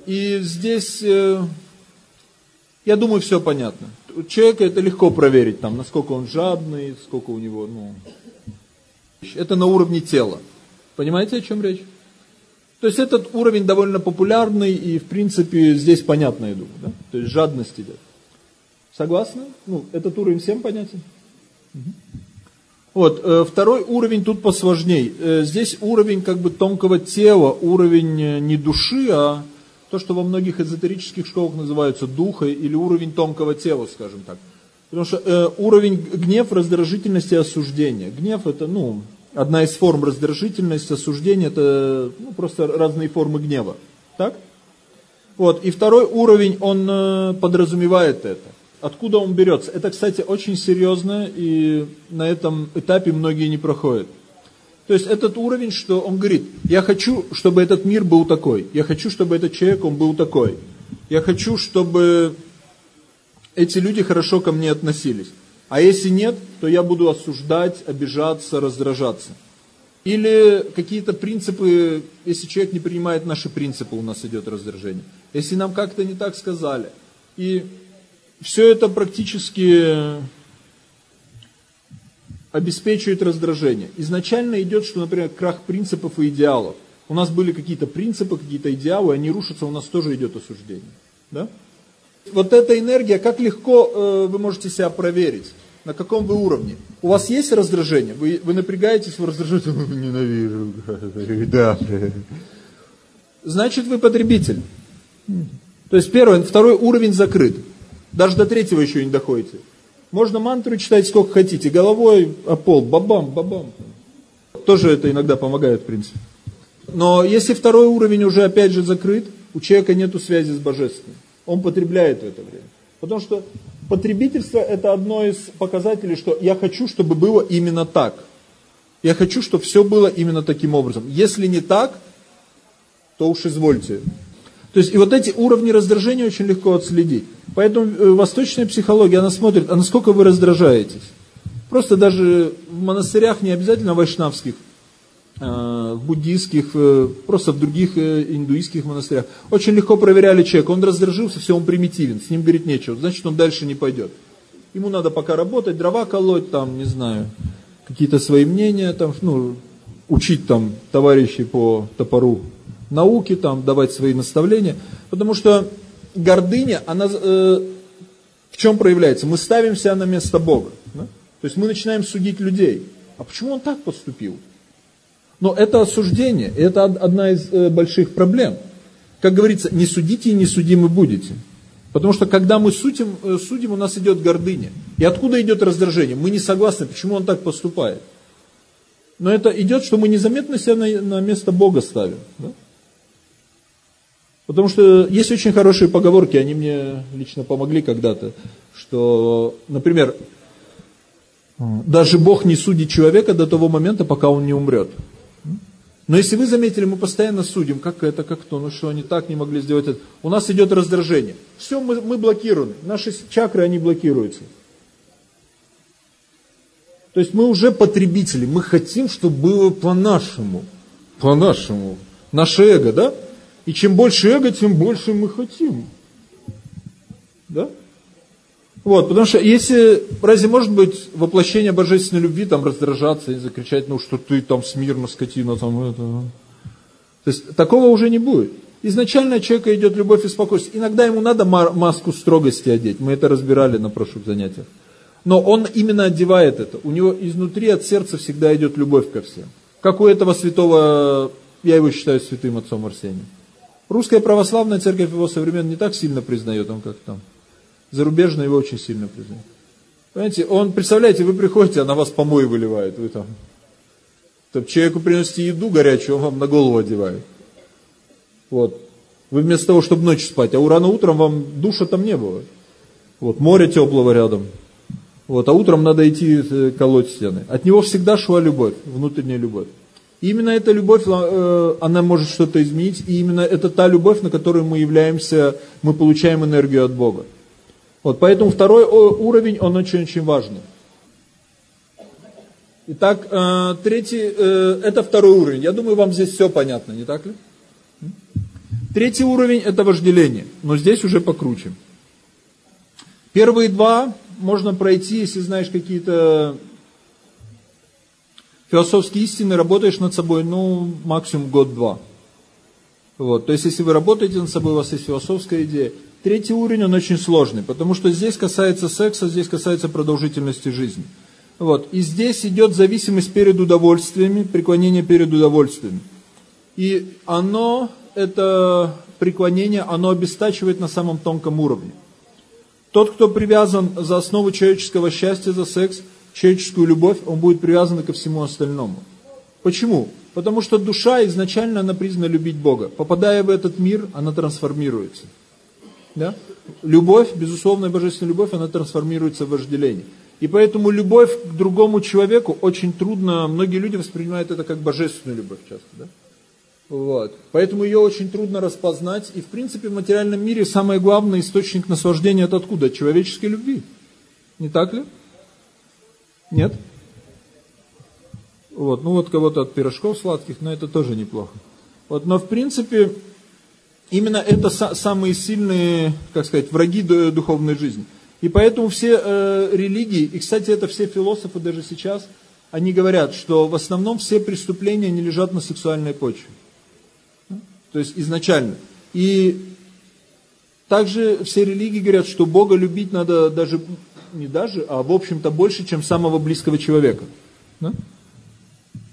И здесь, э, я думаю, все понятно. У человека это легко проверить, там, насколько он жадный, сколько у него, ну, это на уровне тела. Понимаете, о чем речь? То есть этот уровень довольно популярный и, в принципе, здесь понятно, я думаю. Да? То есть жадность идет. Согласны? Ну, этот уровень всем понятен? Угу. Вот, э, второй уровень тут посложней. Э, здесь уровень как бы тонкого тела, уровень э, не души, а то, что во многих эзотерических школах называется духа или уровень тонкого тела, скажем так. Потому что э, уровень гнев, раздражительности и осуждения. Гнев это, ну, одна из форм раздражительности, осуждения, это ну, просто разные формы гнева. Так? Вот. И второй уровень, он э, подразумевает это. Откуда он берется? Это, кстати, очень серьезно, и на этом этапе многие не проходят. То есть этот уровень, что он говорит, я хочу, чтобы этот мир был такой, я хочу, чтобы этот человек, он был такой, я хочу, чтобы эти люди хорошо ко мне относились. А если нет, то я буду осуждать, обижаться, раздражаться. Или какие-то принципы, если человек не принимает наши принципы, у нас идет раздражение. Если нам как-то не так сказали. И все это практически обеспечивает раздражение. Изначально идет, что, например, крах принципов и идеалов. У нас были какие-то принципы, какие-то идеалы, они рушатся, у нас тоже идет осуждение. Да? Вот эта энергия, как легко э, вы можете себя проверить, на каком вы уровне. У вас есть раздражение? Вы, вы напрягаетесь, вы раздражаетесь, ненавижу. Да. Значит, вы потребитель. То есть первый, второй уровень закрыт. Даже до третьего еще не доходите. Можно мантру читать сколько хотите, головой о пол, бабам, бабам. Тоже это иногда помогает, в принципе. Но если второй уровень уже опять же закрыт, у человека нет связи с божественным. Он потребляет в это время. Потому что потребительство это одно из показателей, что я хочу, чтобы было именно так. Я хочу, чтобы все было именно таким образом. Если не так, то уж извольте. То есть и вот эти уровни раздражения очень легко отследить. Поэтому э, восточная психология, она смотрит, а насколько вы раздражаетесь. Просто даже в монастырях, не обязательно вайшнавских, Э, в буддийских, э, просто в других э, индуистских монастырях. Очень легко проверяли человека, он раздражился, все, он примитивен, с ним говорить нечего, значит он дальше не пойдет. Ему надо пока работать, дрова колоть, там, не знаю, какие-то свои мнения, там, ну, учить там товарищей по топору науки, там, давать свои наставления. Потому что гордыня, она э, в чем проявляется? Мы ставим себя на место Бога. Да? То есть мы начинаем судить людей. А почему он так поступил? Но это осуждение, это одна из э, больших проблем. Как говорится, не судите и не судимы будете. Потому что когда мы судим, э, судим, у нас идет гордыня. И откуда идет раздражение? Мы не согласны, почему он так поступает. Но это идет, что мы незаметно себя на, на место Бога ставим. Да? Потому что есть очень хорошие поговорки, они мне лично помогли когда-то, что, например, даже Бог не судит человека до того момента, пока он не умрет. Но если вы заметили, мы постоянно судим, как это, как то, ну что они так не могли сделать это. У нас идет раздражение. Все, мы, мы блокированы. Наши чакры, они блокируются. То есть мы уже потребители, мы хотим, чтобы было по-нашему. По-нашему. Наше эго, да? И чем больше эго, тем больше мы хотим. Да? Вот, потому что если, разве может быть воплощение божественной любви, там раздражаться и закричать, ну что ты там смирно, скотина, там это. Ну. То есть такого уже не будет. Изначально человека идет любовь и спокойствие. Иногда ему надо маску строгости одеть. Мы это разбирали на прошлых занятиях. Но он именно одевает это. У него изнутри от сердца всегда идет любовь ко всем. Как у этого святого, я его считаю святым отцом Арсением. Русская православная церковь его современно не так сильно признает, он как там Зарубежные его очень сильно признают. Понимаете, он, представляете, вы приходите, а на вас помои выливает, вы там, там человеку приносите еду горячую, он вам на голову одевает. Вот. Вы вместо того, чтобы ночью спать, а рано утром вам душа там не было. Вот, море теплого рядом. Вот, а утром надо идти э, колоть стены. От него всегда шла любовь, внутренняя любовь. Именно эта любовь, э, она может что-то изменить, и именно это та любовь, на которую мы являемся, мы получаем энергию от Бога. Вот поэтому второй уровень, он очень-очень важный. Итак, э, третий, э, это второй уровень. Я думаю, вам здесь все понятно, не так ли? Третий уровень это вожделение, но здесь уже покруче. Первые два можно пройти, если знаешь какие-то философские истины, работаешь над собой, ну, максимум год-два. Вот. То есть, если вы работаете над собой, у вас есть философская идея. Третий уровень, он очень сложный, потому что здесь касается секса, здесь касается продолжительности жизни. Вот. И здесь идет зависимость перед удовольствиями, преклонение перед удовольствиями. И оно, это преклонение, оно обестачивает на самом тонком уровне. Тот, кто привязан за основу человеческого счастья, за секс, человеческую любовь, он будет привязан ко всему остальному. Почему? Потому что душа изначально она признана любить Бога. Попадая в этот мир, она трансформируется. Да? Любовь, безусловная божественная любовь, она трансформируется в вожделение. И поэтому любовь к другому человеку очень трудно, многие люди воспринимают это как божественную любовь часто. Да? Вот. Поэтому ее очень трудно распознать. И в принципе в материальном мире самый главный источник наслаждения это откуда? От человеческой любви. Не так ли? Нет? Вот, ну вот кого-то от пирожков сладких, но это тоже неплохо. Вот, но в принципе, именно это самые сильные, как сказать, враги духовной жизни. И поэтому все э, религии, и, кстати, это все философы даже сейчас, они говорят, что в основном все преступления не лежат на сексуальной почве. То есть изначально. И также все религии говорят, что Бога любить надо даже, не даже, а в общем-то больше, чем самого близкого человека. Да?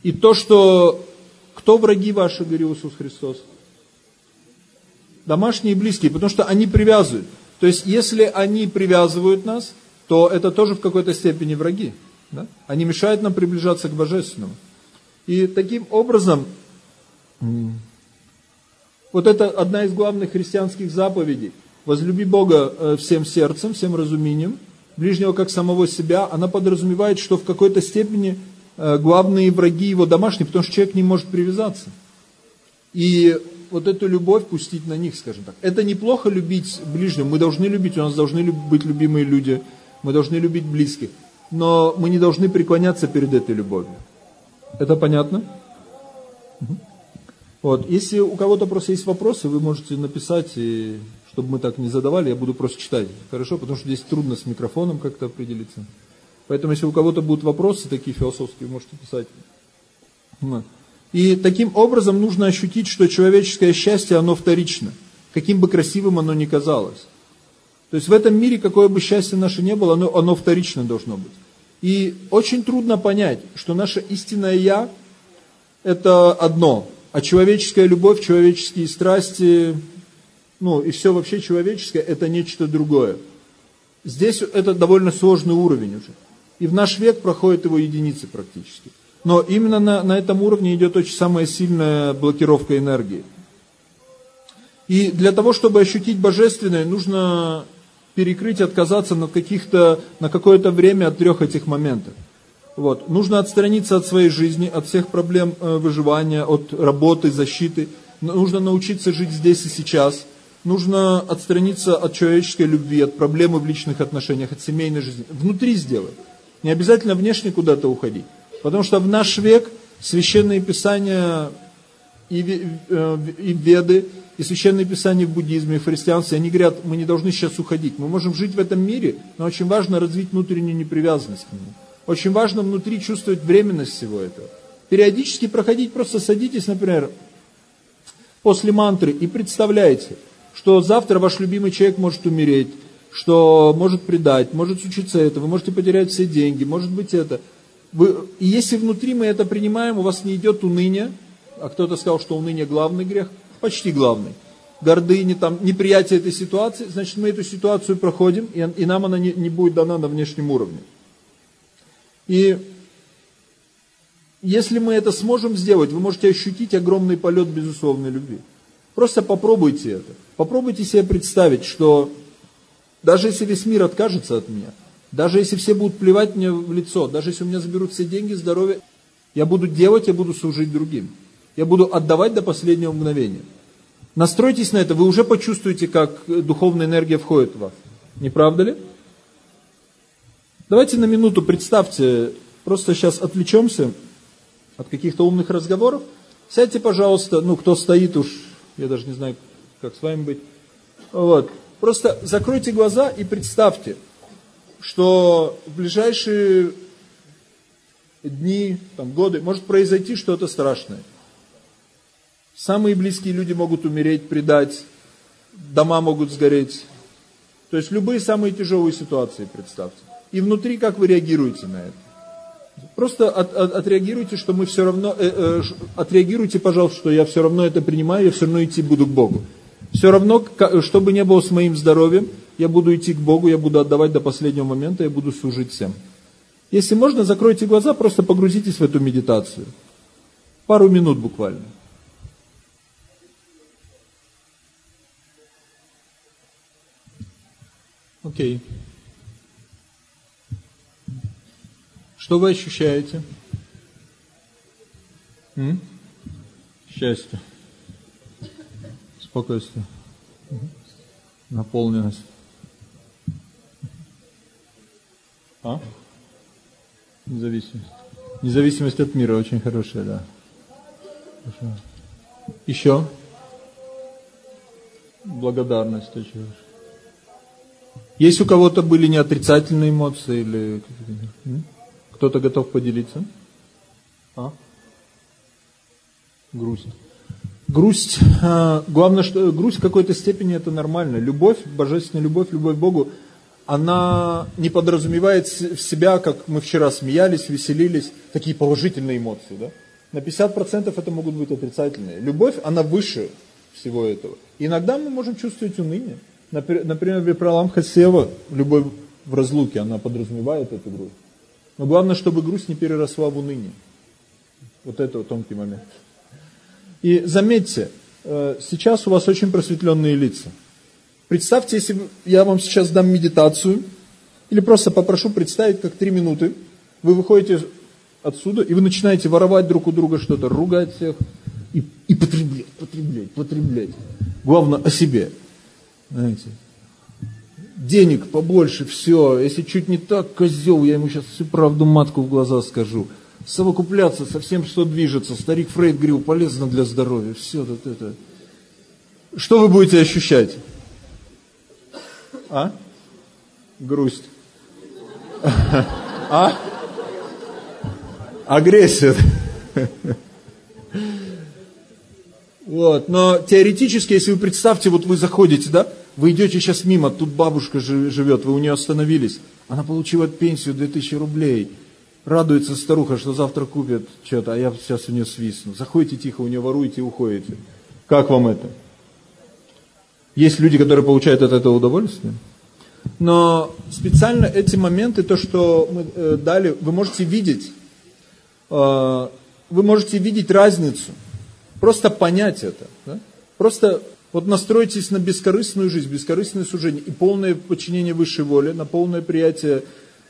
И то, что кто враги ваши, говорил Иисус Христос? Домашние и близкие, потому что они привязывают. То есть, если они привязывают нас, то это тоже в какой-то степени враги. Да? Они мешают нам приближаться к Божественному. И таким образом, вот это одна из главных христианских заповедей. Возлюби Бога э, всем сердцем, всем разумением, ближнего как самого себя. Она подразумевает, что в какой-то степени Э, главные враги его домашние, потому что человек не может привязаться. И вот эту любовь пустить на них, скажем так. Это неплохо любить ближнего, мы должны любить, у нас должны быть любимые люди, мы должны любить близких. Но мы не должны преклоняться перед этой любовью. Это понятно? Вот. Если у кого-то просто есть вопросы, вы можете написать, и, чтобы мы так не задавали, я буду просто читать. Хорошо? Потому что здесь трудно с микрофоном как-то определиться. Поэтому, если у кого-то будут вопросы такие философские, можете писать. И таким образом нужно ощутить, что человеческое счастье, оно вторично, каким бы красивым оно ни казалось. То есть в этом мире, какое бы счастье наше не было, оно, оно вторично должно быть. И очень трудно понять, что наше истинное «я» – это одно, а человеческая любовь, человеческие страсти, ну и все вообще человеческое – это нечто другое. Здесь это довольно сложный уровень уже. И в наш век проходят его единицы практически. Но именно на, на этом уровне идет очень самая сильная блокировка энергии. И для того, чтобы ощутить божественное, нужно перекрыть, отказаться на, каких-то, на какое-то время от трех этих моментов. Вот. Нужно отстраниться от своей жизни, от всех проблем э, выживания, от работы, защиты. Нужно научиться жить здесь и сейчас. Нужно отстраниться от человеческой любви, от проблемы в личных отношениях, от семейной жизни. Внутри сделать. Не обязательно внешне куда-то уходить. Потому что в наш век священные писания и, э, и веды, и священные писания в буддизме, и христианстве, они говорят, мы не должны сейчас уходить. Мы можем жить в этом мире, но очень важно развить внутреннюю непривязанность к нему. Очень важно внутри чувствовать временность всего этого. Периодически проходить, просто садитесь, например, после мантры и представляете, что завтра ваш любимый человек может умереть, что может предать, может случиться это, вы можете потерять все деньги, может быть это. Вы, и если внутри мы это принимаем, у вас не идет уныние, а кто-то сказал, что уныние главный грех, почти главный. Гордыни, там, неприятие этой ситуации, значит мы эту ситуацию проходим, и, и нам она не, не будет дана на внешнем уровне. И если мы это сможем сделать, вы можете ощутить огромный полет безусловной любви. Просто попробуйте это. Попробуйте себе представить, что даже если весь мир откажется от меня, даже если все будут плевать мне в лицо, даже если у меня заберут все деньги, здоровье, я буду делать, я буду служить другим. Я буду отдавать до последнего мгновения. Настройтесь на это, вы уже почувствуете, как духовная энергия входит в вас. Не правда ли? Давайте на минуту представьте, просто сейчас отвлечемся от каких-то умных разговоров. Сядьте, пожалуйста, ну, кто стоит уж, я даже не знаю, как с вами быть. Вот. Просто закройте глаза и представьте, что в ближайшие дни, там, годы может произойти что-то страшное. Самые близкие люди могут умереть, предать, дома могут сгореть. То есть любые самые тяжелые ситуации представьте. И внутри как вы реагируете на это? Просто от, от, отреагируйте, что мы все равно, э, э, отреагируйте, пожалуйста, что я все равно это принимаю, я все равно идти буду к Богу. Все равно, что бы ни было с моим здоровьем, я буду идти к Богу, я буду отдавать до последнего момента, я буду служить всем. Если можно, закройте глаза, просто погрузитесь в эту медитацию. Пару минут буквально. Окей. Что вы ощущаете? М? Счастье, спокойствие, наполненность. А? Независимость. Независимость от мира очень хорошая, да. Хорошо. Еще? Благодарность очень хорошая. Есть у кого-то были неотрицательные эмоции или кто-то готов поделиться? А? Грусть. Грусть, а, главное, что грусть в какой-то степени это нормально. Любовь, божественная любовь, любовь к Богу, она не подразумевает в себя, как мы вчера смеялись, веселились, такие положительные эмоции. Да? На 50% это могут быть отрицательные. Любовь, она выше всего этого. Иногда мы можем чувствовать уныние. Например, Випралам Хасева, любовь в разлуке, она подразумевает эту грусть. Но главное, чтобы грусть не переросла в уныние. Вот это тонкий момент. И заметьте, э, сейчас у вас очень просветленные лица. Представьте, если я вам сейчас дам медитацию, или просто попрошу представить, как три минуты вы выходите отсюда, и вы начинаете воровать друг у друга что-то, ругать всех, и, и потреблять, потреблять, потреблять. Главное о себе. Знаете, денег побольше, все. Если чуть не так, козел, я ему сейчас всю правду матку в глаза скажу. Совокупляться со всем, что движется. Старик Фрейд говорил, полезно для здоровья. Все вот это. Что вы будете ощущать? А? Грусть. А? Агрессия. Вот, но теоретически, если вы представьте, вот вы заходите, да, вы идете сейчас мимо, тут бабушка живет, вы у нее остановились. Она получила пенсию 2000 рублей. Радуется старуха, что завтра купит что-то, а я сейчас у нее свистну. Заходите тихо, у нее воруете и уходите. Как вам это? Есть люди, которые получают от этого удовольствие. Но специально эти моменты, то, что мы э, дали, вы можете видеть, э, вы можете видеть разницу. Просто понять это. Да? Просто вот настройтесь на бескорыстную жизнь, бескорыстное служение и полное подчинение высшей воле, на полное приятие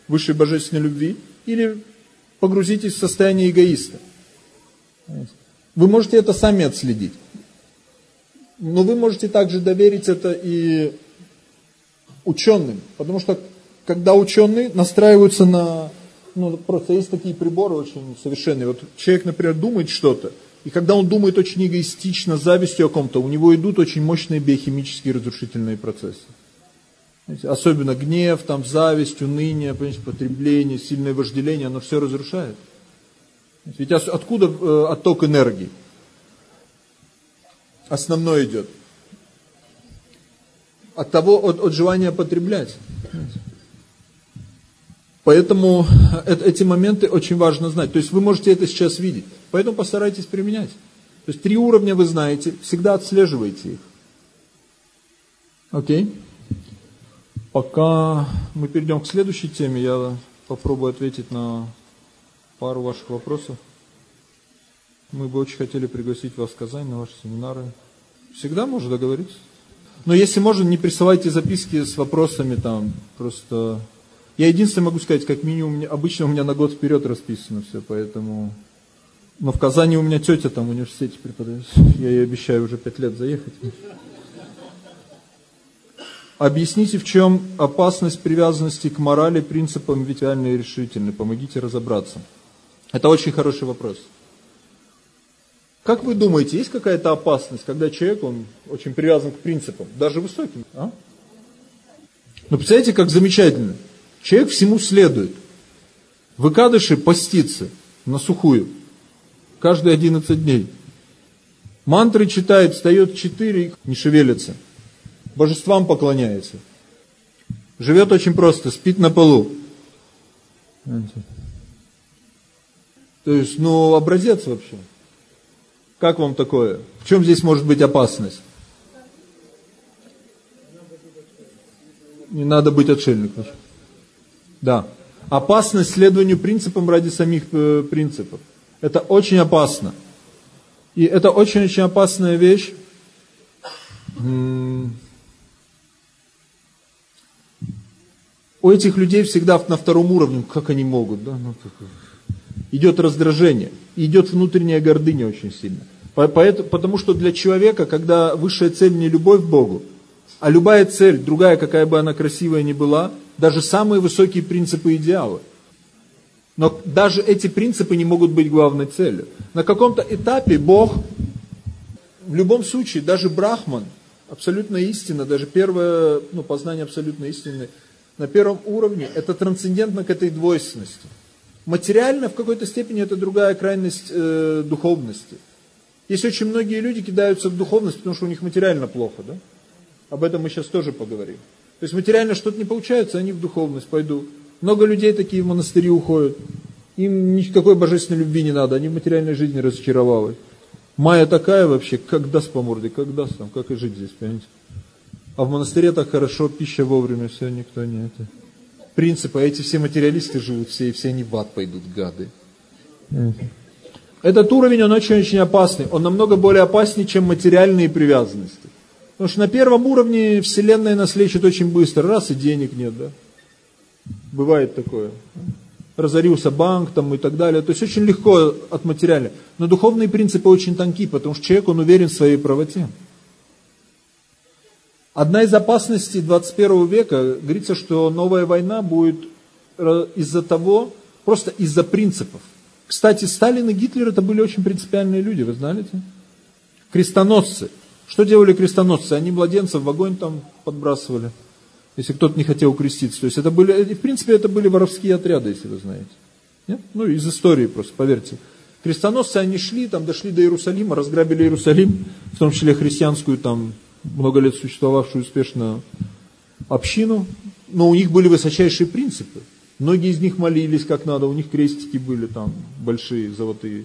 высшей божественной любви, или погрузитесь в состояние эгоиста. Вы можете это сами отследить. Но вы можете также доверить это и ученым, потому что когда ученые настраиваются на, ну просто есть такие приборы очень совершенные. Вот человек, например, думает что-то, и когда он думает очень эгоистично, завистью о ком-то, у него идут очень мощные биохимические разрушительные процессы. Особенно гнев, там, зависть, уныние, потребление, сильное вожделение, оно все разрушает. Ведь откуда э, отток энергии? Основной идет. От того, от, от желания потреблять. Поэтому эти моменты очень важно знать. То есть вы можете это сейчас видеть. Поэтому постарайтесь применять. То есть три уровня вы знаете, всегда отслеживайте их. Окей? Пока мы перейдем к следующей теме, я попробую ответить на пару ваших вопросов. Мы бы очень хотели пригласить вас в Казань на ваши семинары. Всегда можно договориться. Но если можно, не присылайте записки с вопросами там, просто я единственное могу сказать, как минимум, обычно у меня на год вперед расписано все, поэтому... Но в Казани у меня тетя там в университете преподает. Я ей обещаю уже пять лет заехать. Объясните, в чем опасность привязанности к морали, принципам, ведь реально и решительны. Помогите разобраться. Это очень хороший вопрос. Как вы думаете, есть какая-то опасность, когда человек, он очень привязан к принципам, даже высоким? А? Ну, представляете, как замечательно. Человек всему следует. В Икадыше постится на сухую. Каждые 11 дней. Мантры читает, встает 4, не шевелится. Божествам поклоняется. Живет очень просто, спит на полу. То есть, ну, образец вообще. Как вам такое? В чем здесь может быть опасность? Не надо быть отшельником. Да. Опасность следованию принципам ради самих э, принципов. Это очень опасно. И это очень-очень опасная вещь. У этих людей всегда на втором уровне, как они могут, да? Ну, идет раздражение, идет внутренняя гордыня очень сильно. Поэтому, потому что для человека, когда высшая цель не любовь к Богу, а любая цель, другая, какая бы она красивая ни была, даже самые высокие принципы идеалы. Но даже эти принципы не могут быть главной целью. На каком-то этапе Бог, в любом случае, даже Брахман, абсолютная истина, даже первое ну, познание абсолютной истины, на первом уровне, это трансцендентно к этой двойственности. Материально в какой-то степени это другая крайность э, духовности. Есть очень многие люди кидаются в духовность, потому что у них материально плохо, да? Об этом мы сейчас тоже поговорим. То есть материально что-то не получается, они в духовность пойдут. Много людей такие в монастыри уходят. Им никакой божественной любви не надо, они в материальной жизни разочаровались. Майя такая вообще, как даст по морде, как даст там, как и жить здесь, понимаете? А в монастыре так хорошо, пища вовремя, все, никто не это. Принципы, а эти все материалисты живут все, и все они в ад пойдут, гады. Этот уровень, он очень-очень опасный. Он намного более опаснее, чем материальные привязанности. Потому что на первом уровне Вселенная нас лечит очень быстро. Раз и денег нет, да. Бывает такое. Разорился банк там и так далее. То есть очень легко от материального. Но духовные принципы очень тонкие, потому что человек, он уверен в своей правоте. Одна из опасностей 21 века, говорится, что новая война будет э, из-за того, просто из-за принципов. Кстати, Сталин и Гитлер это были очень принципиальные люди, вы знаете? Крестоносцы. Что делали крестоносцы? Они младенцев в огонь там подбрасывали, если кто-то не хотел креститься. То есть это были, в принципе, это были воровские отряды, если вы знаете. Нет? Ну, из истории просто, поверьте. Крестоносцы, они шли, там дошли до Иерусалима, разграбили Иерусалим, в том числе христианскую, там, много лет существовавшую успешно общину, но у них были высочайшие принципы. Многие из них молились как надо, у них крестики были там большие, золотые.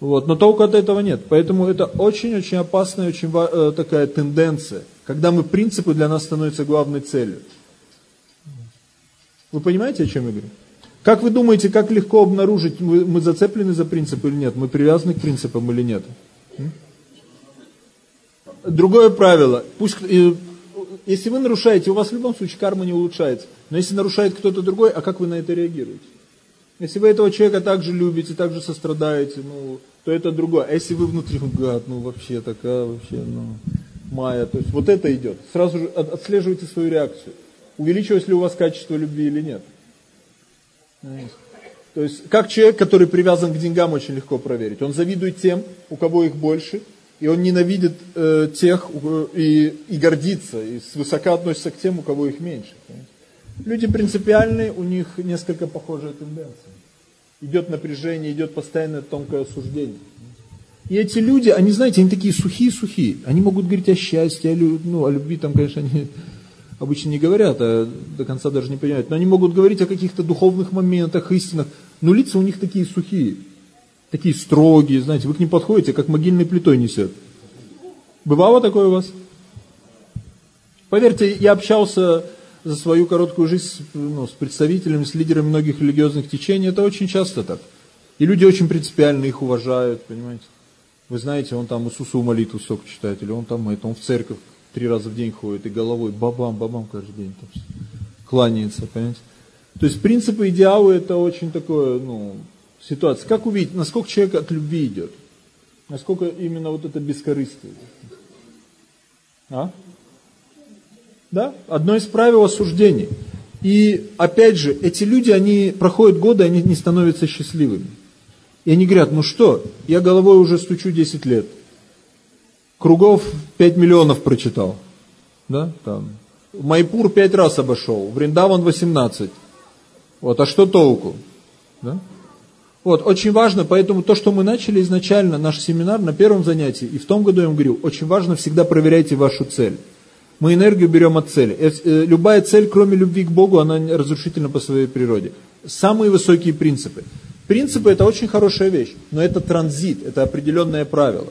Вот, но толку от этого нет. Поэтому это очень-очень опасная очень э, такая тенденция, когда мы принципы для нас становятся главной целью. Вы понимаете, о чем я говорю? Как вы думаете, как легко обнаружить, мы, зацеплены за принцип или нет? Мы привязаны к принципам или нет? Другое правило. Пусть, если вы нарушаете, у вас в любом случае карма не улучшается. Но если нарушает кто-то другой, а как вы на это реагируете? Если вы этого человека также любите, также сострадаете, ну, то это другое. А если вы внутри, гад, ну вообще такая, вообще, ну, майя, то есть вот это идет. Сразу же отслеживайте свою реакцию. Увеличилось ли у вас качество любви или нет. То есть, как человек, который привязан к деньгам, очень легко проверить. Он завидует тем, у кого их больше, и он ненавидит э, тех и, и гордится, и свысока относится к тем, у кого их меньше. Люди принципиальные, у них несколько похожая тенденция. Идет напряжение, идет постоянное тонкое осуждение. И эти люди, они, знаете, они такие сухие-сухие. Они могут говорить о счастье, о, ну, о любви, там, конечно, они обычно не говорят, а до конца даже не понимают. Но они могут говорить о каких-то духовных моментах, истинах. Но лица у них такие сухие, такие строгие, знаете, вы к ним подходите, как могильной плитой несет. Бывало такое у вас? Поверьте, я общался за свою короткую жизнь ну, с представителями, с лидерами многих религиозных течений, это очень часто так. И люди очень принципиально их уважают, понимаете. Вы знаете, он там Иисусу молитву столько читает, или он там это, он в церковь три раза в день ходит, и головой бабам, бабам каждый день там, кланяется, понимаете. То есть принципы, идеалы это очень такое, ну, ситуация. Как увидеть, насколько человек от любви идет? Насколько именно вот это бескорыстие? А? Да? Одно из правил осуждений. И опять же, эти люди, они проходят годы, они не становятся счастливыми. И они говорят, ну что, я головой уже стучу 10 лет. Кругов 5 миллионов прочитал. Да, там. Майпур 5 раз обошел, Вриндаван 18. Вот, а что толку? Да? Вот, очень важно, поэтому то, что мы начали изначально, наш семинар на первом занятии, и в том году я вам говорю, очень важно всегда проверяйте вашу цель. Мы энергию берем от цели. Э, э, любая цель, кроме любви к Богу, она разрушительна по своей природе. Самые высокие принципы. Принципы это очень хорошая вещь, но это транзит, это определенное правило.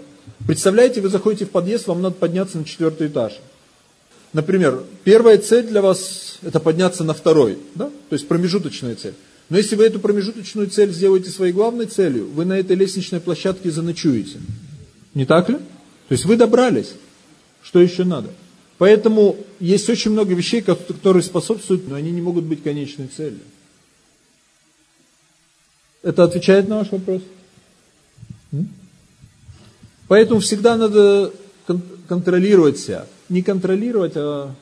Представляете, вы заходите в подъезд, вам надо подняться на четвертый этаж. Например, первая цель для вас это подняться на второй, да? то есть промежуточная цель. Но если вы эту промежуточную цель сделаете своей главной целью, вы на этой лестничной площадке заночуете. Не так ли? То есть вы добрались. Что еще надо? Поэтому есть очень много вещей, которые способствуют, но они не могут быть конечной целью. Это отвечает на ваш вопрос? Поэтому всегда надо контролировать себя. Не контролировать, а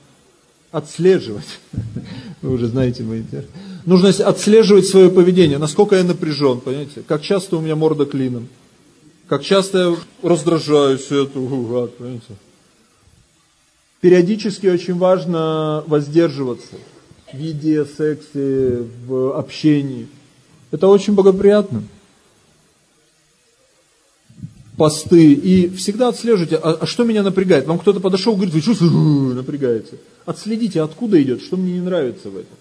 отслеживать. <laughs> Вы уже знаете мои термины. Нужно отслеживать свое поведение, насколько я напряжен, понимаете? Как часто у меня морда клином. Как часто я раздражаюсь, это, понимаете? Периодически очень важно воздерживаться в еде, сексе, в общении. Это очень благоприятно. Посты. И всегда отслеживайте, а, а что меня напрягает? Вам кто-то подошел, говорит, вы чувствуете, напрягаете. Отследите, откуда идет, что мне не нравится в этом.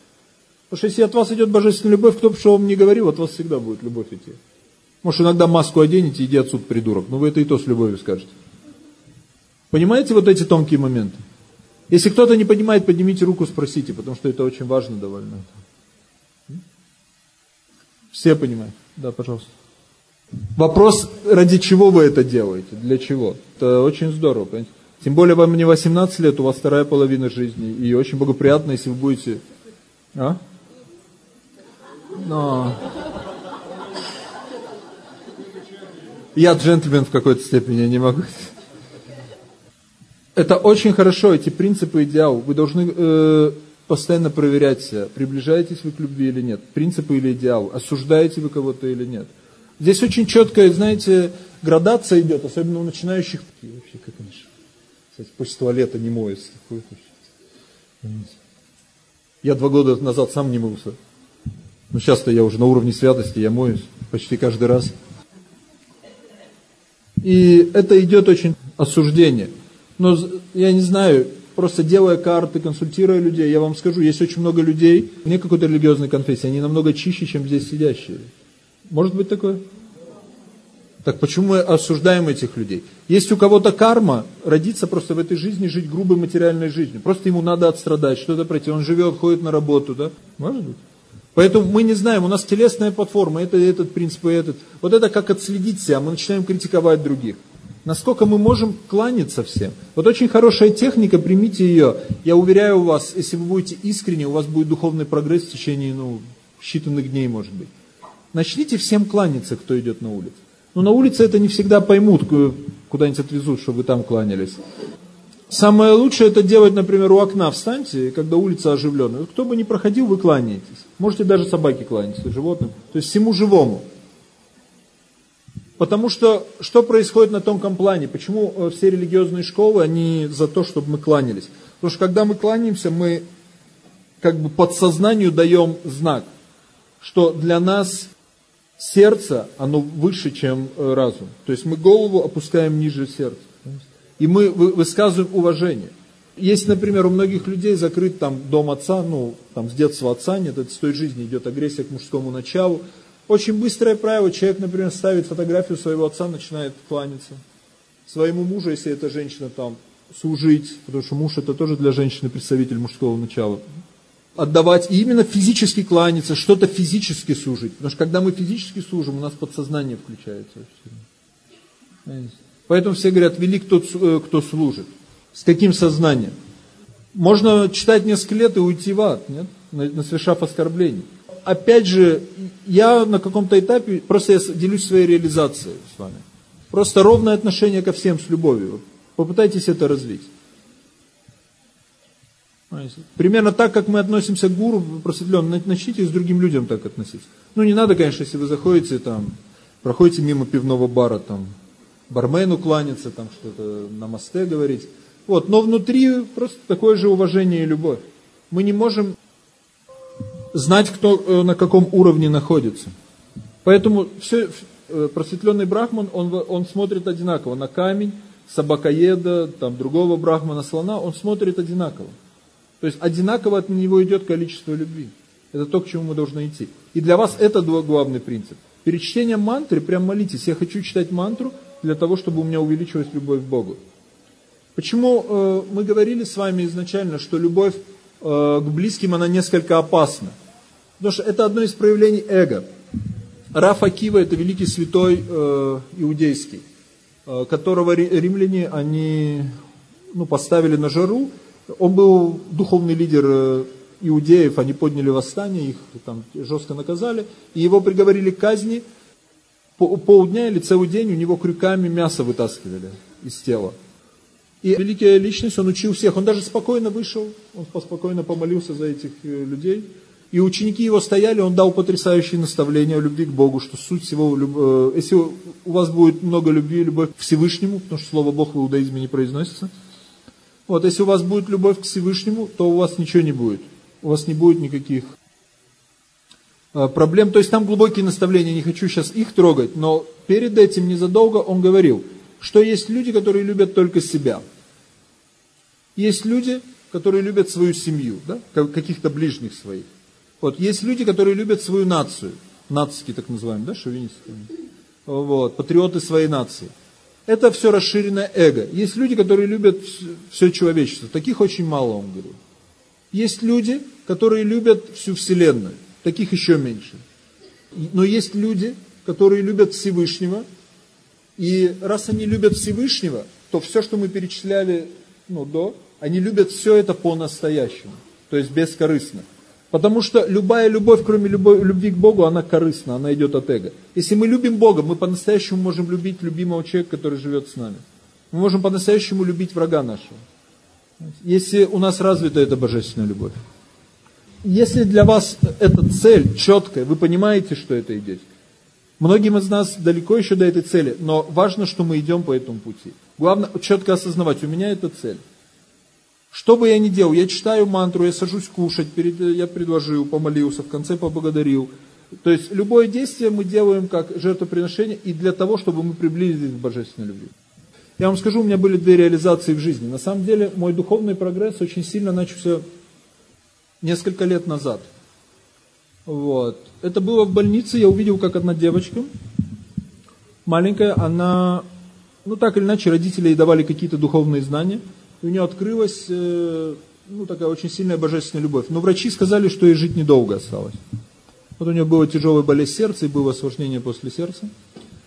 Потому что если от вас идет божественная любовь, кто бы что вам не говорил, от вас всегда будет любовь идти. Может, иногда маску оденете, иди отсюда, придурок. Но вы это и то с любовью скажете. Понимаете вот эти тонкие моменты? Если кто-то не понимает, поднимите руку, спросите, потому что это очень важно довольно. Все понимают? Да, пожалуйста. Вопрос, ради чего вы это делаете, для чего? Это очень здорово, понимаете? Тем более вам не 18 лет, у вас вторая половина жизни, и очень благоприятно, если вы будете... А? Но... Я джентльмен в какой-то степени, не могу. Это очень хорошо, эти принципы идеал. Вы должны э, постоянно проверять себя, приближаетесь вы к любви или нет, принципы или идеал, осуждаете вы кого-то или нет. Здесь очень четкая, знаете, градация идет, особенно у начинающих. Вообще, как они кстати, после туалета не моются. Я два года назад сам не мылся. Но сейчас-то я уже на уровне святости, я моюсь почти каждый раз. И это идет очень осуждение. Но я не знаю, просто делая карты, консультируя людей, я вам скажу, есть очень много людей, не какой-то религиозной конфессии, они намного чище, чем здесь сидящие. Может быть такое? Так почему мы осуждаем этих людей? Есть у кого-то карма родиться просто в этой жизни, жить грубой материальной жизнью. Просто ему надо отстрадать, что-то пройти. Он живет, ходит на работу, да? Может быть? Поэтому мы не знаем, у нас телесная платформа, это этот принцип этот. Вот это как отследить себя, мы начинаем критиковать других. Насколько мы можем кланяться всем. Вот очень хорошая техника, примите ее. Я уверяю вас, если вы будете искренне, у вас будет духовный прогресс в течение ну, считанных дней, может быть. Начните всем кланяться, кто идет на улице. Но на улице это не всегда поймут, куда-нибудь отвезут, чтобы вы там кланялись. Самое лучшее это делать, например, у окна встаньте, когда улица оживленная. Кто бы ни проходил, вы кланяетесь. Можете даже собаке кланяться, животным. То есть всему живому. Потому что, что происходит на тонком плане? Почему э, все религиозные школы, они за то, чтобы мы кланялись? Потому что когда мы кланяемся, мы как бы подсознанию даем знак, что для нас сердце, оно выше, чем э, разум. То есть мы голову опускаем ниже сердца. И мы высказываем уважение. Есть, например, у многих людей закрыт там дом отца, ну, там с детства отца нет, это с той жизни идет агрессия к мужскому началу. Очень быстрое правило, человек, например, ставит фотографию своего отца, начинает кланяться. Своему мужу, если это женщина, там, служить, потому что муж это тоже для женщины представитель мужского начала. Отдавать и именно физически кланяться, что-то физически служить. Потому что когда мы физически служим, у нас подсознание включается. Поэтому все говорят, велик тот, э, кто служит. С каким сознанием? Можно читать несколько лет и уйти в ад, нет? Насовершав оскорблений опять же, я на каком-то этапе, просто я делюсь своей реализацией с вами. Просто ровное отношение ко всем с любовью. Попытайтесь это развить. Примерно так, как мы относимся к гуру просветленным, начните с другим людям так относиться. Ну, не надо, конечно, если вы заходите там, проходите мимо пивного бара, там, бармену кланяться, там что-то на мосте говорить. Вот, но внутри просто такое же уважение и любовь. Мы не можем знать, кто э, на каком уровне находится. Поэтому все, э, просветленный брахман, он, он смотрит одинаково на камень, собакоеда, там, другого брахмана, слона, он смотрит одинаково. То есть одинаково от него идет количество любви. Это то, к чему мы должны идти. И для вас это главный принцип. Перед чтением мантры прям молитесь. Я хочу читать мантру для того, чтобы у меня увеличилась любовь к Богу. Почему э, мы говорили с вами изначально, что любовь э, к близким, она несколько опасна? Потому что это одно из проявлений эго. Рафа Кива это великий святой э, иудейский, э, которого римляне они ну, поставили на жару. Он был духовный лидер э, иудеев, они подняли восстание, их там жестко наказали, и его приговорили к казни. По, полдня или целый день у него крюками мясо вытаскивали из тела. И великая личность, он учил всех, он даже спокойно вышел, он спокойно помолился за этих э, людей. И ученики его стояли, он дал потрясающие наставления о любви к Богу, что суть всего, э, если у вас будет много любви и любовь к Всевышнему, потому что слово Бог в иудаизме не произносится, вот, если у вас будет любовь к Всевышнему, то у вас ничего не будет. У вас не будет никаких проблем. То есть там глубокие наставления, не хочу сейчас их трогать, но перед этим незадолго он говорил, что есть люди, которые любят только себя. Есть люди, которые любят свою семью, да, каких-то ближних своих. Вот. Есть люди, которые любят свою нацию, нацики так называемые, да, шовинисты. Вот, патриоты своей нации. Это все расширенное эго. Есть люди, которые любят все человечество. Таких очень мало, он говорит. Есть люди, которые любят всю Вселенную. Таких еще меньше. Но есть люди, которые любят Всевышнего. И раз они любят Всевышнего, то все, что мы перечисляли ну, до, они любят все это по-настоящему. То есть бескорыстно. Потому что любая любовь, кроме любой, любви к Богу, она корыстна, она идет от эго. Если мы любим Бога, мы по-настоящему можем любить любимого человека, который живет с нами. Мы можем по-настоящему любить врага нашего. Если у нас развита эта божественная любовь. Если для вас эта цель четкая, вы понимаете, что это идет. Многим из нас далеко еще до этой цели, но важно, что мы идем по этому пути. Главное четко осознавать, у меня это цель. Что бы я ни делал, я читаю мантру, я сажусь кушать, перед, я предложил, помолился, в конце поблагодарил. То есть любое действие мы делаем как жертвоприношение и для того, чтобы мы приблизились к божественной любви. Я вам скажу, у меня были две реализации в жизни. На самом деле мой духовный прогресс очень сильно начался несколько лет назад. Вот. Это было в больнице, я увидел, как одна девочка, маленькая, она, ну так или иначе, родители ей давали какие-то духовные знания – и у нее открылась э, ну, такая очень сильная божественная любовь. Но врачи сказали, что ей жить недолго осталось. Вот у нее была тяжелая болезнь сердца и было осложнение после сердца.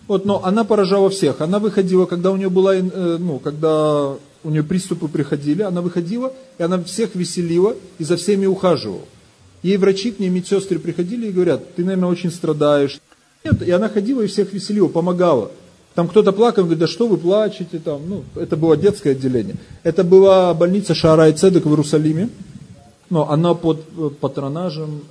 Вот, но она поражала всех. Она выходила, когда у нее была, э, ну, когда у нее приступы приходили, она выходила, и она всех веселила и за всеми ухаживала. Ей врачи, к ней медсестры приходили и говорят, ты, наверное, очень страдаешь. Нет, и она ходила и всех веселила, помогала. Там кто-то плакал, говорит, да что вы плачете там. Ну, это было детское отделение. Это была больница Шара и Цедек в Иерусалиме. Но она под э, патронажем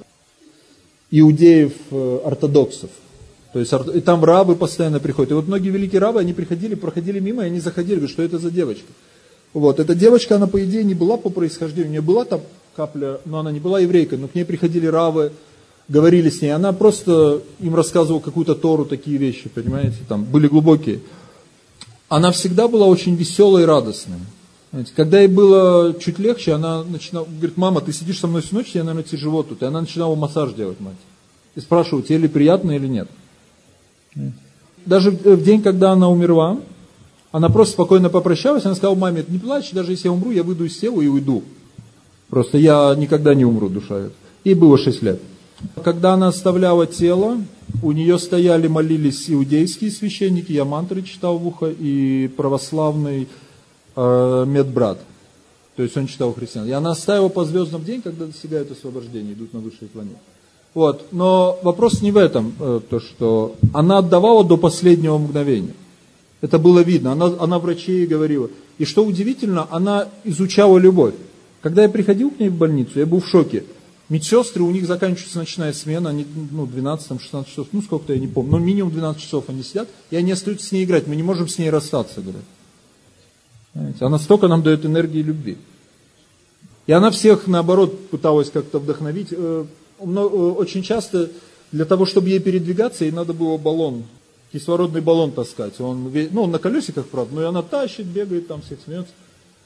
иудеев-ортодоксов. Э, То есть и там рабы постоянно приходят. И вот многие великие рабы, они приходили, проходили мимо, и они заходили, говорят, что это за девочка. Вот, эта девочка, она по идее не была по происхождению, у нее была там капля, но она не была еврейкой, но к ней приходили равы, говорили с ней, она просто им рассказывала какую-то Тору, такие вещи, понимаете, там были глубокие. Она всегда была очень веселой и радостной. Знаете, когда ей было чуть легче, она начинала, говорит, мама, ты сидишь со мной всю ночь, я, наверное, тяжело тут. И она начинала массаж делать, мать. И спрашивала, тебе ли приятно или нет. Даже в день, когда она умерла, она просто спокойно попрощалась, она сказала, маме, не плачь, даже если я умру, я выйду из тела и уйду. Просто я никогда не умру, душа. Ей было 6 лет. Когда она оставляла тело, у нее стояли, молились иудейские священники, я мантры читал в ухо, и православный э, медбрат. То есть он читал христиан. И она оставила по звездам день, когда достигают освобождения, идут на высшие планеты. Вот. Но вопрос не в этом, э, то, что она отдавала до последнего мгновения. Это было видно. Она, она врачей говорила. И что удивительно, она изучала любовь. Когда я приходил к ней в больницу, я был в шоке. Медсестры, у них заканчивается ночная смена, они ну, 12-16 часов, ну сколько-то я не помню, но минимум 12 часов они сидят, и они остаются с ней играть, мы не можем с ней расстаться, говорят. Понимаете? Она столько нам дает энергии любви. И она всех, наоборот, пыталась как-то вдохновить. Э, э, очень часто для того, чтобы ей передвигаться, ей надо было баллон, кислородный баллон таскать. Он, ну, на колесиках, правда, но и она тащит, бегает, там всех смеется.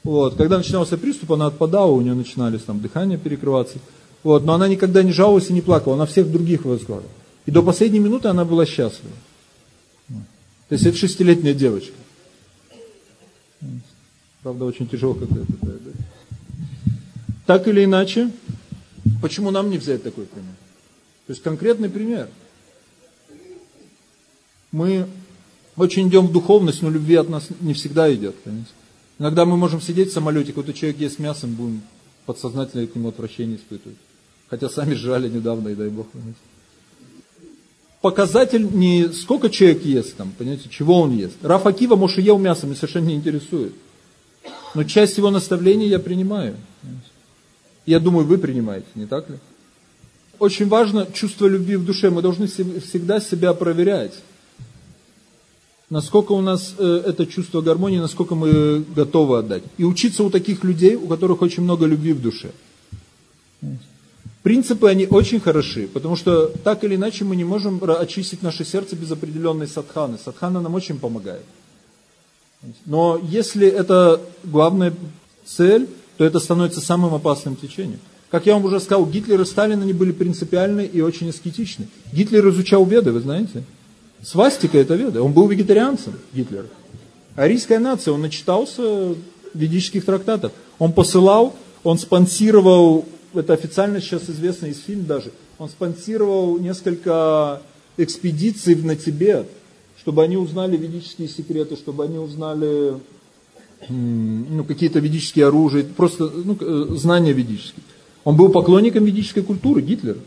Вот. Когда начинался приступ, она отпадала, у нее начинались там дыхание перекрываться. Вот. Но она никогда не жаловалась и не плакала, она всех других возглавила. И до последней минуты она была счастлива. То есть это шестилетняя девочка. Правда, очень тяжело какая-то. Да? Так или иначе, почему нам не взять такой пример? То есть конкретный пример. Мы очень идем в духовность, но любви от нас не всегда идет. Понимаете? Иногда мы можем сидеть в самолете, какой-то человек ест мясом, будем подсознательно к нему отвращение испытывать. Хотя сами жрали недавно, и дай Бог. Понимаете? Показатель не сколько человек ест там, понимаете, чего он ест. Раф Акива, может, и ел мясо, меня совершенно не интересует. Но часть его наставлений я принимаю. Я думаю, вы принимаете, не так ли? очень важно чувство любви в душе. Мы должны всегда себя проверять. Насколько у нас э, это чувство гармонии, насколько мы готовы отдать. И учиться у таких людей, у которых очень много любви в душе. Принципы, они очень хороши, потому что так или иначе мы не можем очистить наше сердце без определенной садханы. Садхана нам очень помогает. Но если это главная цель, то это становится самым опасным течением. Как я вам уже сказал, Гитлер и Сталин, они были принципиальны и очень аскетичны. Гитлер изучал веды, вы знаете? Свастика это веды. Он был вегетарианцем, Гитлер. Арийская нация, он начитался ведических трактатов. Он посылал, он спонсировал, это официально сейчас известно из фильма даже, он спонсировал несколько экспедиций на Тибет, чтобы они узнали ведические секреты, чтобы они узнали ну, какие-то ведические оружия, просто ну, э, знания ведические. Он был поклонником ведической культуры, Гитлер.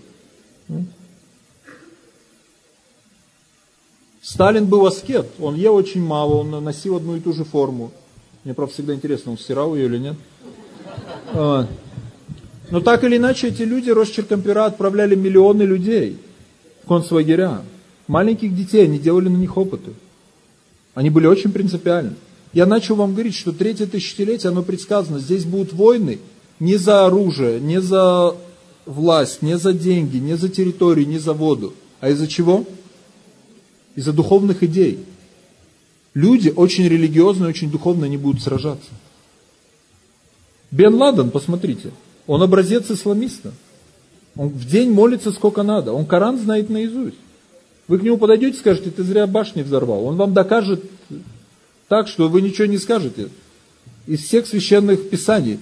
Сталин был аскет, он ел очень мало, он носил одну и ту же форму. Мне, правда, всегда интересно, он стирал ее или нет. А. Но так или иначе, эти люди росчерком пера отправляли миллионы людей в концлагеря. Маленьких детей, они делали на них опыты. Они были очень принципиальны. Я начал вам говорить, что третье тысячелетие, оно предсказано. Здесь будут войны, не за оружие, не за власть, не за деньги, не за территорию, не за воду. А из-за чего? Из-за духовных идей. Люди очень религиозные, очень духовно не будут сражаться. Бен Ладен, посмотрите, он образец исламиста. Он в день молится сколько надо. Он Коран знает наизусть. Вы к нему подойдете и скажете, ты зря башни взорвал. Он вам докажет так, что вы ничего не скажете. Из всех священных писаний.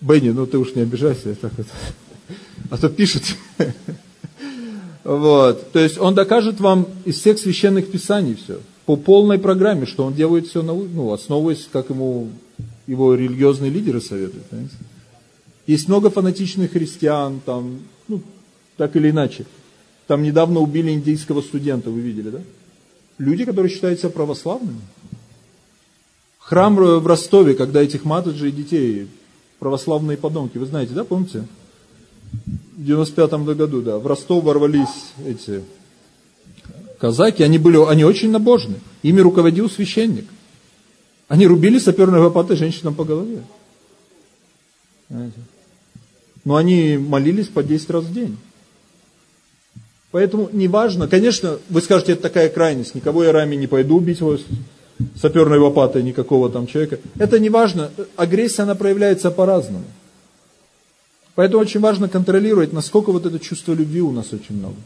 Бенни, ну ты уж не обижайся, так это, <laughs> а то пишет. Вот. То есть он докажет вам из всех священных писаний все. По полной программе, что он делает все, на, ну, основываясь, как ему его религиозные лидеры советуют. Понимаете? Есть много фанатичных христиан, там, ну, так или иначе. Там недавно убили индийского студента, вы видели, да? Люди, которые считают себя православными. Храм в Ростове, когда этих матаджи и детей православные подонки. Вы знаете, да, помните? В 95 году, да, в Ростов ворвались эти казаки, они были, они очень набожны. Ими руководил священник. Они рубили саперной лопатой женщинам по голове. Знаете? Но они молились по 10 раз в день. Поэтому неважно, конечно, вы скажете, это такая крайность, никого я рами не пойду убить вас, саперной лопатой никакого там человека. Это не важно. Агрессия, она проявляется по-разному. Поэтому очень важно контролировать, насколько вот это чувство любви у нас очень много.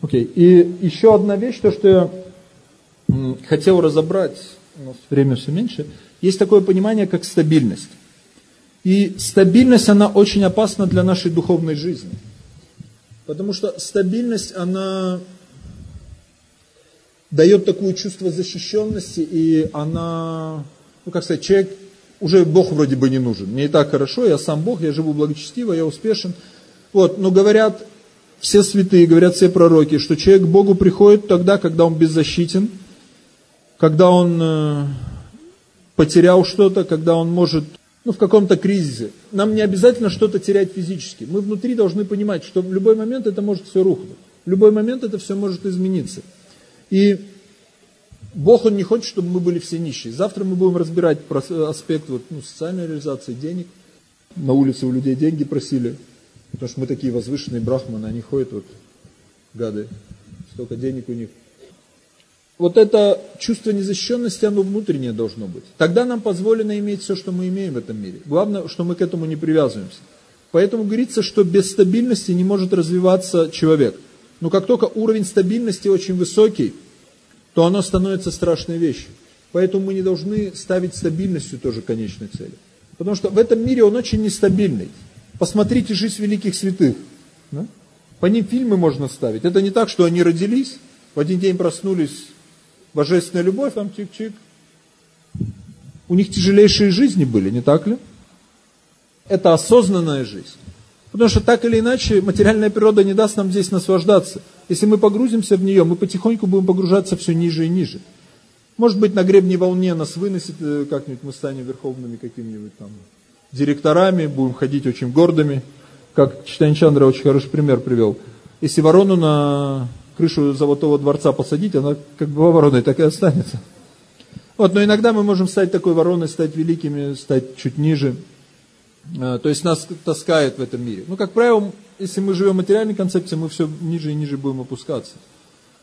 Окей. Okay. И еще одна вещь, то, что я хотел разобрать, у нас время все меньше, есть такое понимание, как стабильность. И стабильность, она очень опасна для нашей духовной жизни. Потому что стабильность, она дает такое чувство защищенности, и она, ну как сказать, человек, уже Бог вроде бы не нужен. Мне и так хорошо, я сам Бог, я живу благочестиво, я успешен. Вот, но говорят все святые, говорят все пророки, что человек к Богу приходит тогда, когда он беззащитен, когда он э, потерял что-то, когда он может, ну, в каком-то кризисе. Нам не обязательно что-то терять физически. Мы внутри должны понимать, что в любой момент это может все рухнуть. В любой момент это все может измениться. И Бог, Он не хочет, чтобы мы были все нищие. Завтра мы будем разбирать аспект вот, ну, социальной реализации денег. На улице у людей деньги просили, потому что мы такие возвышенные брахманы, они ходят вот, гады, столько денег у них. Вот это чувство незащищенности, оно внутреннее должно быть. Тогда нам позволено иметь все, что мы имеем в этом мире. Главное, что мы к этому не привязываемся. Поэтому говорится, что без стабильности не может развиваться человек. Но как только уровень стабильности очень высокий, то оно становится страшной вещью. Поэтому мы не должны ставить стабильностью тоже конечной цели. Потому что в этом мире он очень нестабильный. Посмотрите жизнь великих святых. Да? По ним фильмы можно ставить. Это не так, что они родились, в один день проснулись, божественная любовь, там чик-чик. У них тяжелейшие жизни были, не так ли? Это осознанная жизнь. Потому что так или иначе материальная природа не даст нам здесь наслаждаться. Если мы погрузимся в нее, мы потихоньку будем погружаться все ниже и ниже. Может быть, на гребне волне нас выносит, э, как-нибудь мы станем верховными какими-нибудь там директорами, будем ходить очень гордыми. Как Читанчандра очень хороший пример привел. Если ворону на крышу Золотого дворца посадить, она как бы вороной так и останется. Вот, но иногда мы можем стать такой вороной, стать великими, стать чуть ниже. А, то есть нас таскает в этом мире. Ну, как правило, если мы живем материальной концепцией, мы все ниже и ниже будем опускаться.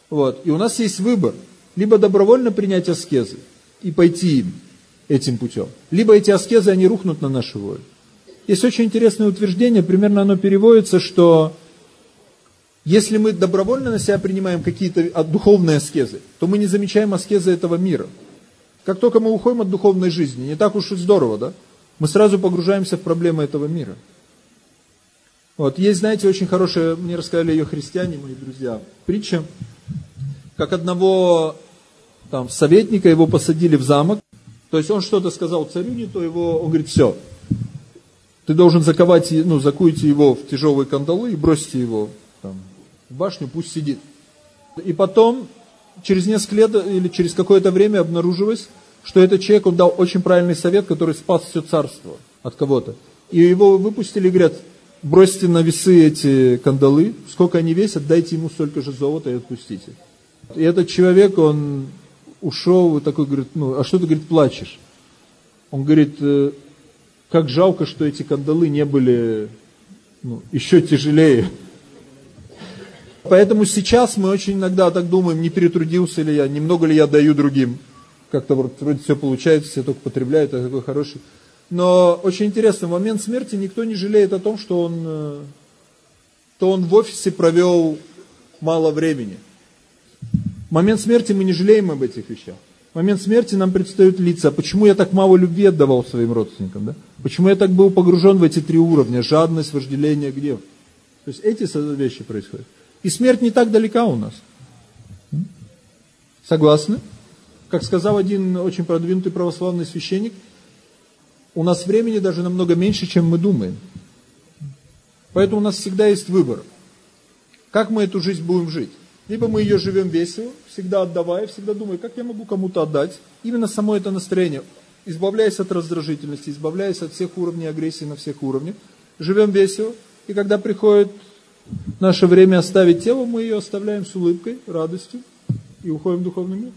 Вот. И у нас есть выбор. Либо добровольно принять аскезы и пойти им, этим путем. Либо эти аскезы, они рухнут на нашу волю. Есть очень интересное утверждение, примерно оно переводится, что если мы добровольно на себя принимаем какие-то духовные аскезы, то мы не замечаем аскезы этого мира. Как только мы уходим от духовной жизни, не так уж и здорово, да? Мы сразу погружаемся в проблемы этого мира. Вот, есть, знаете, очень хорошая, мне рассказали ее христиане, мои друзья, притча, как одного там советника, его посадили в замок, то есть он что-то сказал царю не то, его, он говорит, все, ты должен заковать, ну, закуйте его в тяжелые кандалы и бросьте его там, в башню, пусть сидит. И потом, через несколько лет или через какое-то время обнаружилось, что этот человек, он дал очень правильный совет, который спас все царство от кого-то. И его выпустили, говорят, бросьте на весы эти кандалы, сколько они весят, дайте ему столько же золота и отпустите. И этот человек, он ушел и такой говорит, ну, а что ты, говорит, плачешь? Он говорит, «Э, как жалко, что эти кандалы не были ну, еще тяжелее. Поэтому сейчас мы очень иногда так думаем, не перетрудился ли я, немного ли я даю другим как-то вроде все получается, все только потребляют, а такой хороший. Но очень интересно, в момент смерти никто не жалеет о том, что он, э, то он в офисе провел мало времени. В момент смерти мы не жалеем об этих вещах. В момент смерти нам предстают лица. Почему я так мало любви отдавал своим родственникам? Да? Почему я так был погружен в эти три уровня? Жадность, вожделение, гнев. То есть эти вещи происходят. И смерть не так далека у нас. Согласны? Как сказал один очень продвинутый православный священник, у нас времени даже намного меньше, чем мы думаем. Поэтому у нас всегда есть выбор. Как мы эту жизнь будем жить? Либо мы ее живем весело, всегда отдавая, всегда думая, как я могу кому-то отдать. Именно само это настроение, избавляясь от раздражительности, избавляясь от всех уровней агрессии на всех уровнях. Живем весело, и когда приходит наше время оставить тело, мы ее оставляем с улыбкой, радостью и уходим в духовный мир.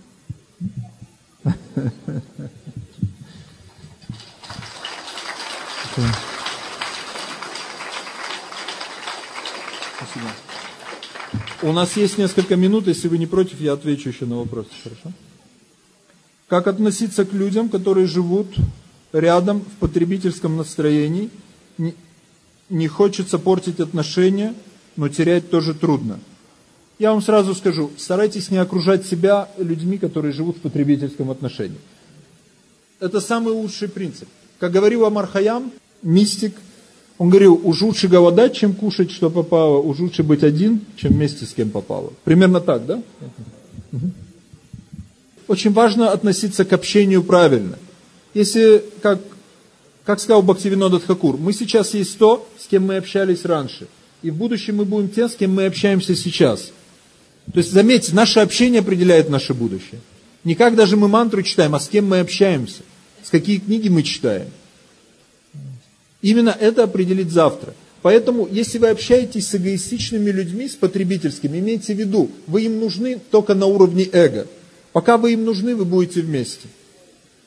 Спасибо. У нас есть несколько минут, если вы не против, я отвечу еще на вопросы, хорошо? Как относиться к людям, которые живут рядом в потребительском настроении? Не, не хочется портить отношения, но терять тоже трудно. Я вам сразу скажу, старайтесь не окружать себя людьми, которые живут в потребительском отношении. Это самый лучший принцип. Как говорил Амар Хаям, мистик, он говорил, уж лучше голодать, чем кушать, что попало, уж лучше быть один, чем вместе с кем попало. Примерно так, да? Очень важно относиться к общению правильно. Если, как, как сказал Бхактивинода Тхакур, мы сейчас есть то, с кем мы общались раньше. И в будущем мы будем тем, с кем мы общаемся сейчас. То есть, заметьте, наше общение определяет наше будущее. Не как даже мы мантру читаем, а с кем мы общаемся. с какие книги мы читаем. Именно это определит завтра. Поэтому, если вы общаетесь с эгоистичными людьми, с потребительскими, имейте в виду, вы им нужны только на уровне эго. Пока вы им нужны, вы будете вместе.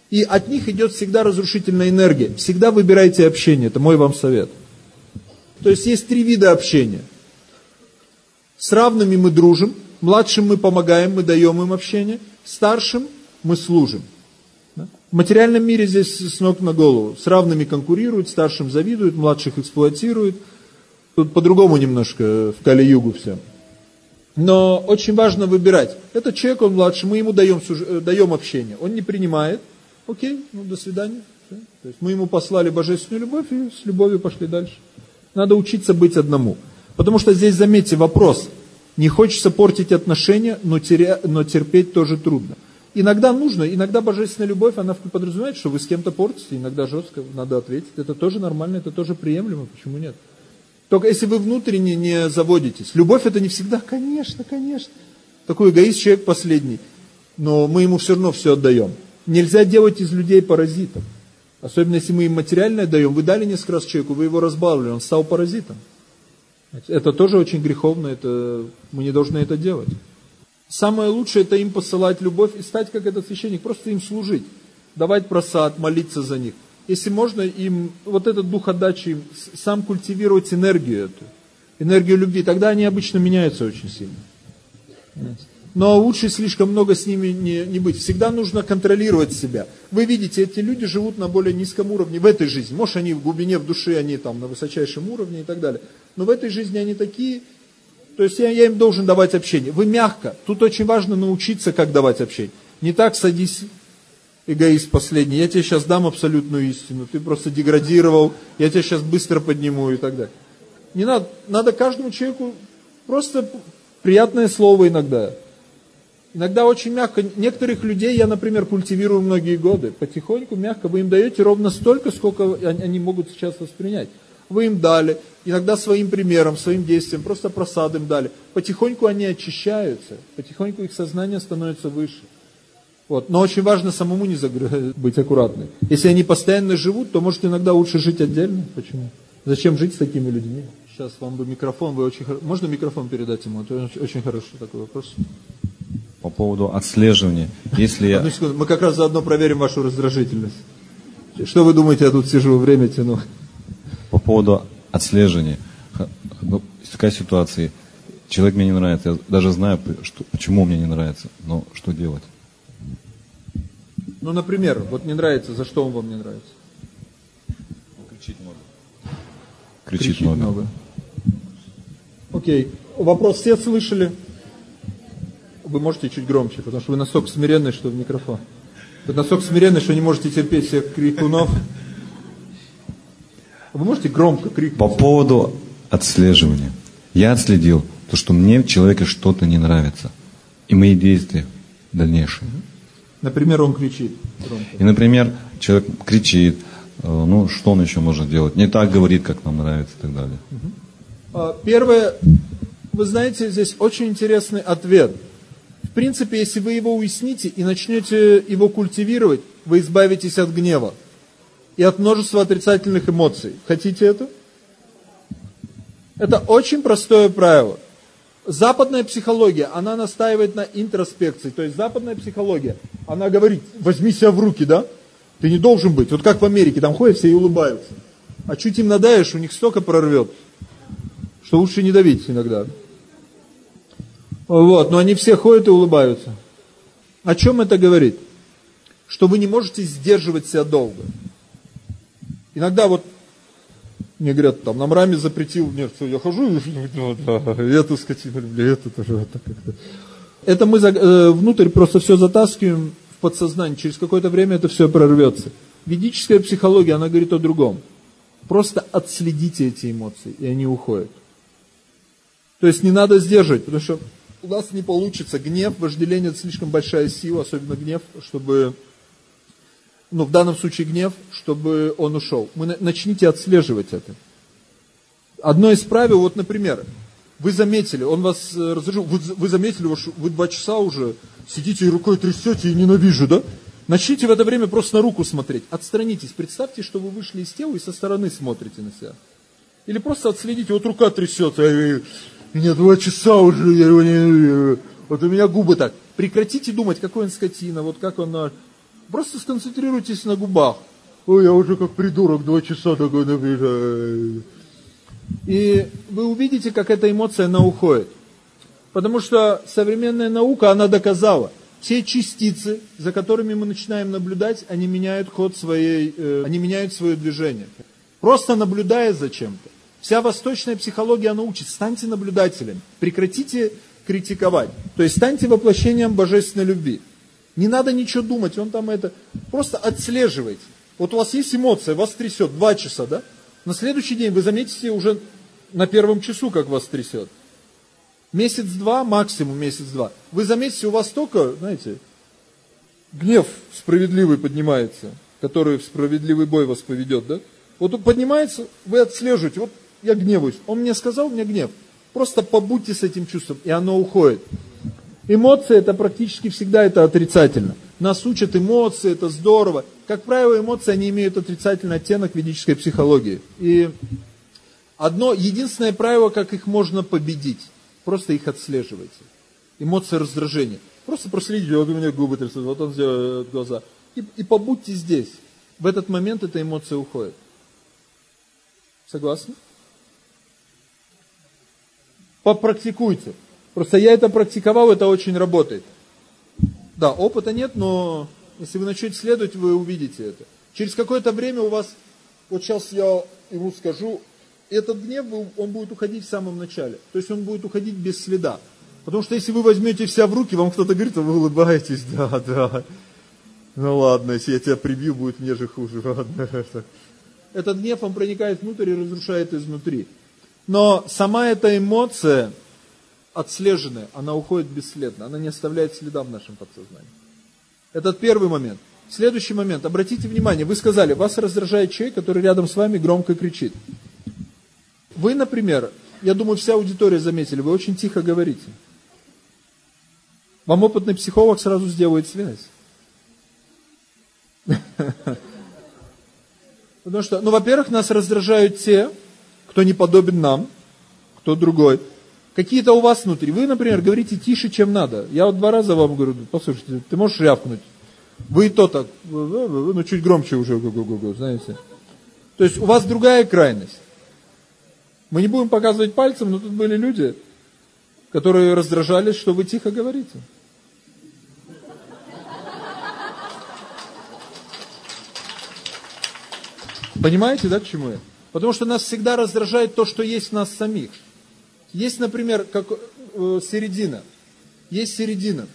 И от них идет всегда разрушительная энергия. Всегда выбирайте общение, это мой вам совет. То есть есть три вида общения. С равными мы дружим, младшим мы помогаем, мы даем им общение, старшим мы служим. В материальном мире здесь с ног на голову. С равными конкурируют, старшим завидуют, младших эксплуатируют. Тут по-другому немножко в Кали-Югу все. Но очень важно выбирать. Этот человек, он младший, мы ему даем, э, даем общение. Он не принимает. Окей, ну до свидания. То есть мы ему послали божественную любовь и с любовью пошли дальше. Надо учиться быть одному. Потому что здесь, заметьте, вопрос. Не хочется портить отношения, но, теря, но терпеть тоже трудно. Иногда нужно, иногда божественная любовь, она подразумевает, что вы с кем-то портите, иногда жестко, надо ответить. Это тоже нормально, это тоже приемлемо, почему нет? Только если вы внутренне не заводитесь. Любовь это не всегда, конечно, конечно. Такой эгоист человек последний. Но мы ему все равно все отдаем. Нельзя делать из людей паразитов. Особенно если мы им материальное даем. Вы дали несколько раз человеку, вы его разбавили, он стал паразитом. Это тоже очень греховно, это, мы не должны это делать. Самое лучшее это им посылать любовь и стать как этот священник, просто им служить, давать просад, молиться за них. Если можно им вот этот дух отдачи, сам культивировать энергию эту, энергию любви, тогда они обычно меняются очень сильно. Но лучше слишком много с ними не, не быть. Всегда нужно контролировать себя. Вы видите, эти люди живут на более низком уровне в этой жизни. Может, они в глубине в душе, они там на высочайшем уровне и так далее. Но в этой жизни они такие, то есть я, я им должен давать общение. Вы мягко. Тут очень важно научиться, как давать общение. Не так садись, эгоист последний, я тебе сейчас дам абсолютную истину, ты просто деградировал, я тебя сейчас быстро подниму и так далее. Не надо, надо каждому человеку просто приятное слово иногда. Иногда очень мягко. Некоторых людей я, например, культивирую многие годы. Потихоньку, мягко вы им даете ровно столько, сколько они могут сейчас воспринять. Вы им дали, иногда своим примером, своим действием, просто просад им дали. Потихоньку они очищаются, потихоньку их сознание становится выше. Вот. Но очень важно самому не загр... <laughs> быть аккуратным. Если они постоянно живут, то может иногда лучше жить отдельно. Почему? Зачем жить с такими людьми? Сейчас вам бы микрофон, вы очень Можно микрофон передать ему? Это очень хороший такой вопрос. По поводу отслеживания. Если я... Одну секунду, мы как раз заодно проверим вашу раздражительность. Что вы думаете, я тут сижу, время тяну? По поводу отслеживания. Ну, такая ситуация. Человек мне не нравится. Я даже знаю, что, почему мне не нравится. Но что делать? Ну, например, вот не нравится, за что он вам не нравится? Кричит много. Кричит, Кричит много. много. Окей. Вопрос все слышали? Вы можете чуть громче, потому что вы настолько смиренный, что в микрофон. Вы настолько смиренный, что не можете терпеть всех крикунов. Вы можете громко крикнуть? По поводу отслеживания. Я отследил то, что мне в человеке что-то не нравится. И мои действия дальнейшие. Например, он кричит громко. И, например, человек кричит, э, ну, что он еще может делать? Не так говорит, как нам нравится и так далее. А, первое, вы знаете, здесь очень интересный ответ. Принципе, если вы его уясните и начнете его культивировать, вы избавитесь от гнева и от множества отрицательных эмоций. Хотите это? Это очень простое правило. Западная психология, она настаивает на интроспекции. То есть западная психология, она говорит, возьми себя в руки, да? Ты не должен быть. Вот как в Америке, там ходят все и улыбаются. А чуть им надаешь, у них столько прорвет, что лучше не давить иногда. Вот, но они все ходят и улыбаются. О чем это говорит? Что вы не можете сдерживать себя долго. Иногда вот мне говорят, там, нам Раме запретил, нет, я хожу, и эту скотину люблю, эту тоже вот так как-то. Это мы э, внутрь просто все затаскиваем в подсознание, через какое-то время это все прорвется. Ведическая психология, она говорит о другом. Просто отследите эти эмоции, и они уходят. То есть не надо сдерживать, потому что у нас не получится. Гнев, вожделение – это слишком большая сила, особенно гнев, чтобы ну, в данном случае гнев, чтобы он ушел. Мы начните отслеживать это. Одно из правил, вот, например, вы заметили, он вас разрешил, вы, вы заметили, вы два часа уже сидите и рукой трясете и ненавижу, да? Начните в это время просто на руку смотреть. Отстранитесь. Представьте, что вы вышли из тела и со стороны смотрите на себя. Или просто отследите, вот рука трясется, мне два часа уже, я его не... Вот у меня губы так. Прекратите думать, какой он скотина, вот как он... Просто сконцентрируйтесь на губах. Ой, я уже как придурок, два часа такой напишу. И вы увидите, как эта эмоция, она уходит. Потому что современная наука, она доказала, все частицы, за которыми мы начинаем наблюдать, они меняют ход своей, э, они меняют свое движение. Просто наблюдая за чем-то. Вся восточная психология, она учит, станьте наблюдателем, прекратите критиковать. То есть станьте воплощением божественной любви. Не надо ничего думать, он там это, просто отслеживайте. Вот у вас есть эмоция, вас трясет два часа, да? На следующий день вы заметите уже на первом часу, как вас трясет. Месяц-два, максимум месяц-два. Вы заметите, у вас только, знаете, гнев справедливый поднимается, который в справедливый бой вас поведет, да? Вот он поднимается, вы отслеживаете, вот я гневаюсь. Он мне сказал, меня гнев. Просто побудьте с этим чувством, и оно уходит. Эмоции это практически всегда это отрицательно. Нас учат эмоции, это здорово. Как правило, эмоции, они имеют отрицательный оттенок ведической психологии. И одно, единственное правило, как их можно победить, просто их отслеживайте. Эмоции раздражения. Просто проследите, вот у меня губы трясут, вот он сделает глаза. И, и побудьте здесь. В этот момент эта эмоция уходит. Согласны? Попрактикуйте. Просто я это практиковал, это очень работает. Да, опыта нет, но если вы начнете следовать, вы увидите это. Через какое-то время у вас, вот сейчас я ему скажу, этот гнев, он будет уходить в самом начале. То есть он будет уходить без следа. Потому что если вы возьмете себя в руки, вам кто-то говорит, вы улыбаетесь, да, да. Ну ладно, если я тебя прибью, будет мне же хуже. Ладно. Этот гнев, он проникает внутрь и разрушает изнутри. Но сама эта эмоция, отслеженная, она уходит бесследно, она не оставляет следа в нашем подсознании. Этот первый момент. Следующий момент. Обратите внимание, вы сказали, вас раздражает человек, который рядом с вами громко кричит. Вы, например, я думаю, вся аудитория заметили, вы очень тихо говорите. Вам опытный психолог сразу сделает связь. <laughs> Потому что, ну, во-первых, нас раздражают те, кто не подобен нам, кто другой. Какие-то у вас внутри. Вы, например, говорите тише, чем надо. Я вот два раза вам говорю, послушайте, ты можешь рявкнуть. Вы и то так, ну чуть громче уже, знаете. То есть у вас другая крайность. Мы не будем показывать пальцем, но тут были люди, которые раздражались, что вы тихо говорите. Понимаете, да, к чему я? Потому что нас всегда раздражает то, что есть в нас самих. Есть, например, как э, середина. Есть середина.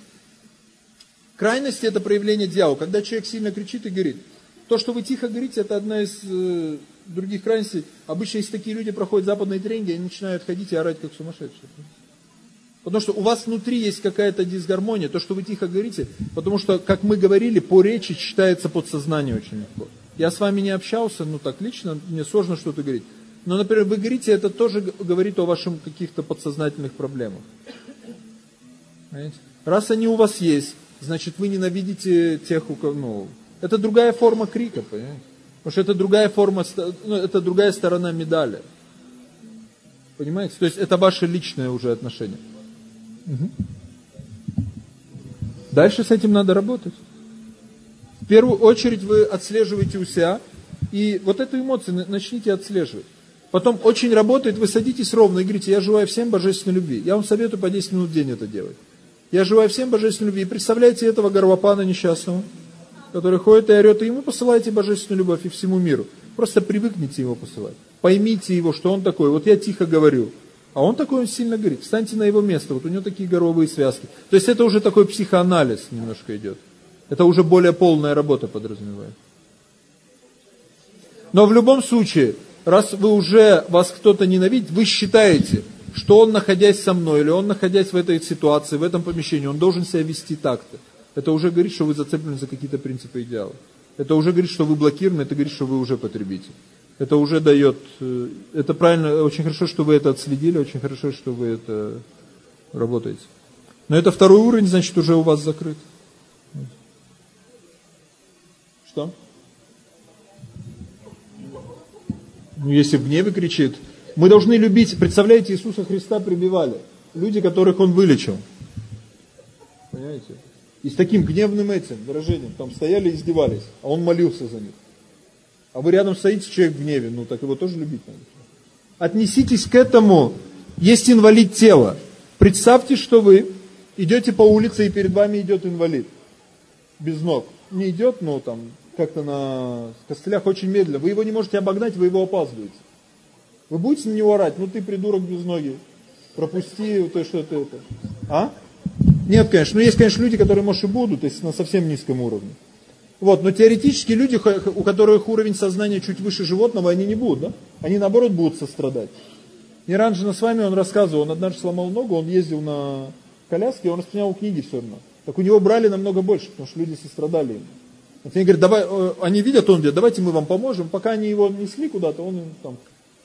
Крайности это проявление дьявола. Когда человек сильно кричит и говорит, то, что вы тихо говорите, это одна из э, других крайностей. Обычно, если такие люди проходят западные тренинги, они начинают ходить и орать, как сумасшедшие. Потому что у вас внутри есть какая-то дисгармония, то, что вы тихо говорите, потому что, как мы говорили, по речи читается подсознание очень легко. Я с вами не общался, ну так лично, мне сложно что-то говорить. Но, например, вы говорите, это тоже говорит о ваших каких-то подсознательных проблемах. Понимаете? Раз они у вас есть, значит вы ненавидите тех, у кого, ну, это другая форма крика, понимаете? Потому что это другая форма, ну, это другая сторона медали. Понимаете? То есть это ваше личное уже отношение. Угу. Дальше с этим надо работать. В первую очередь вы отслеживаете у себя, и вот эту эмоцию начните отслеживать. Потом очень работает, вы садитесь ровно и говорите, я желаю всем божественной любви. Я вам советую по 10 минут в день это делать. Я желаю всем божественной любви. И представляете этого Гарвапана несчастного, который ходит и орет, и ему посылаете божественную любовь и всему миру. Просто привыкните его посылать. Поймите его, что он такой. Вот я тихо говорю, а он такой, он сильно говорит. Встаньте на его место, вот у него такие горовые связки. То есть это уже такой психоанализ немножко идет. Это уже более полная работа подразумевает. Но в любом случае, раз вы уже, вас кто-то ненавидит, вы считаете, что он, находясь со мной, или он, находясь в этой ситуации, в этом помещении, он должен себя вести так-то. Это уже говорит, что вы зацеплены за какие-то принципы и идеалы. Это уже говорит, что вы блокированы, это говорит, что вы уже потребитель. Это уже дает, э, это правильно, очень хорошо, что вы это отследили, очень хорошо, что вы это работаете. Но это второй уровень, значит, уже у вас закрыт. Что? Ну, если в гневе кричит. Мы должны любить, представляете, Иисуса Христа прибивали. Люди, которых Он вылечил. Понимаете? И с таким гневным этим выражением, там стояли и издевались, а Он молился за них. А вы рядом стоите, человек в гневе, ну так его тоже любить надо. Отнеситесь к этому. Есть инвалид тела. Представьте, что вы идете по улице, и перед вами идет инвалид. Без ног. Не идет, но там как-то на костылях очень медленно. Вы его не можете обогнать, вы его опаздываете. Вы будете на него орать, ну ты придурок без ноги, пропусти, то что это это. А? Нет, конечно. Но есть, конечно, люди, которые, может, и будут, если на совсем низком уровне. Вот, но теоретически люди, у которых уровень сознания чуть выше животного, они не будут, да? Они наоборот будут сострадать. Не раньше с вами он рассказывал, он однажды сломал ногу, он ездил на коляске, он распространял книги все равно. Так у него брали намного больше, потому что люди сострадали ему. Вот они говорят, давай, они видят, он говорит, давайте мы вам поможем, пока они его несли куда-то, он там.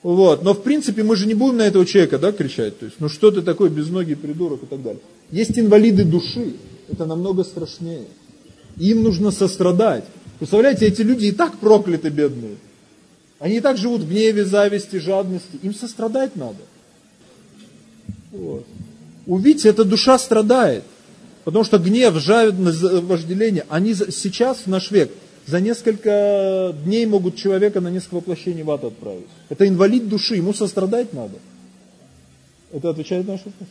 Вот. Но в принципе мы же не будем на этого человека да, кричать. То есть, ну что ты такой без ноги придурок и так далее. Есть инвалиды души, это намного страшнее. Им нужно сострадать. Представляете, эти люди и так прокляты бедные. Они и так живут в гневе, зависти, жадности. Им сострадать надо. Вот. Увидите, эта душа страдает. Потому что гнев, жадность, вожделение, они сейчас, в наш век, за несколько дней могут человека на несколько воплощений в ад отправить. Это инвалид души, ему сострадать надо. Это отвечает на наш вопрос?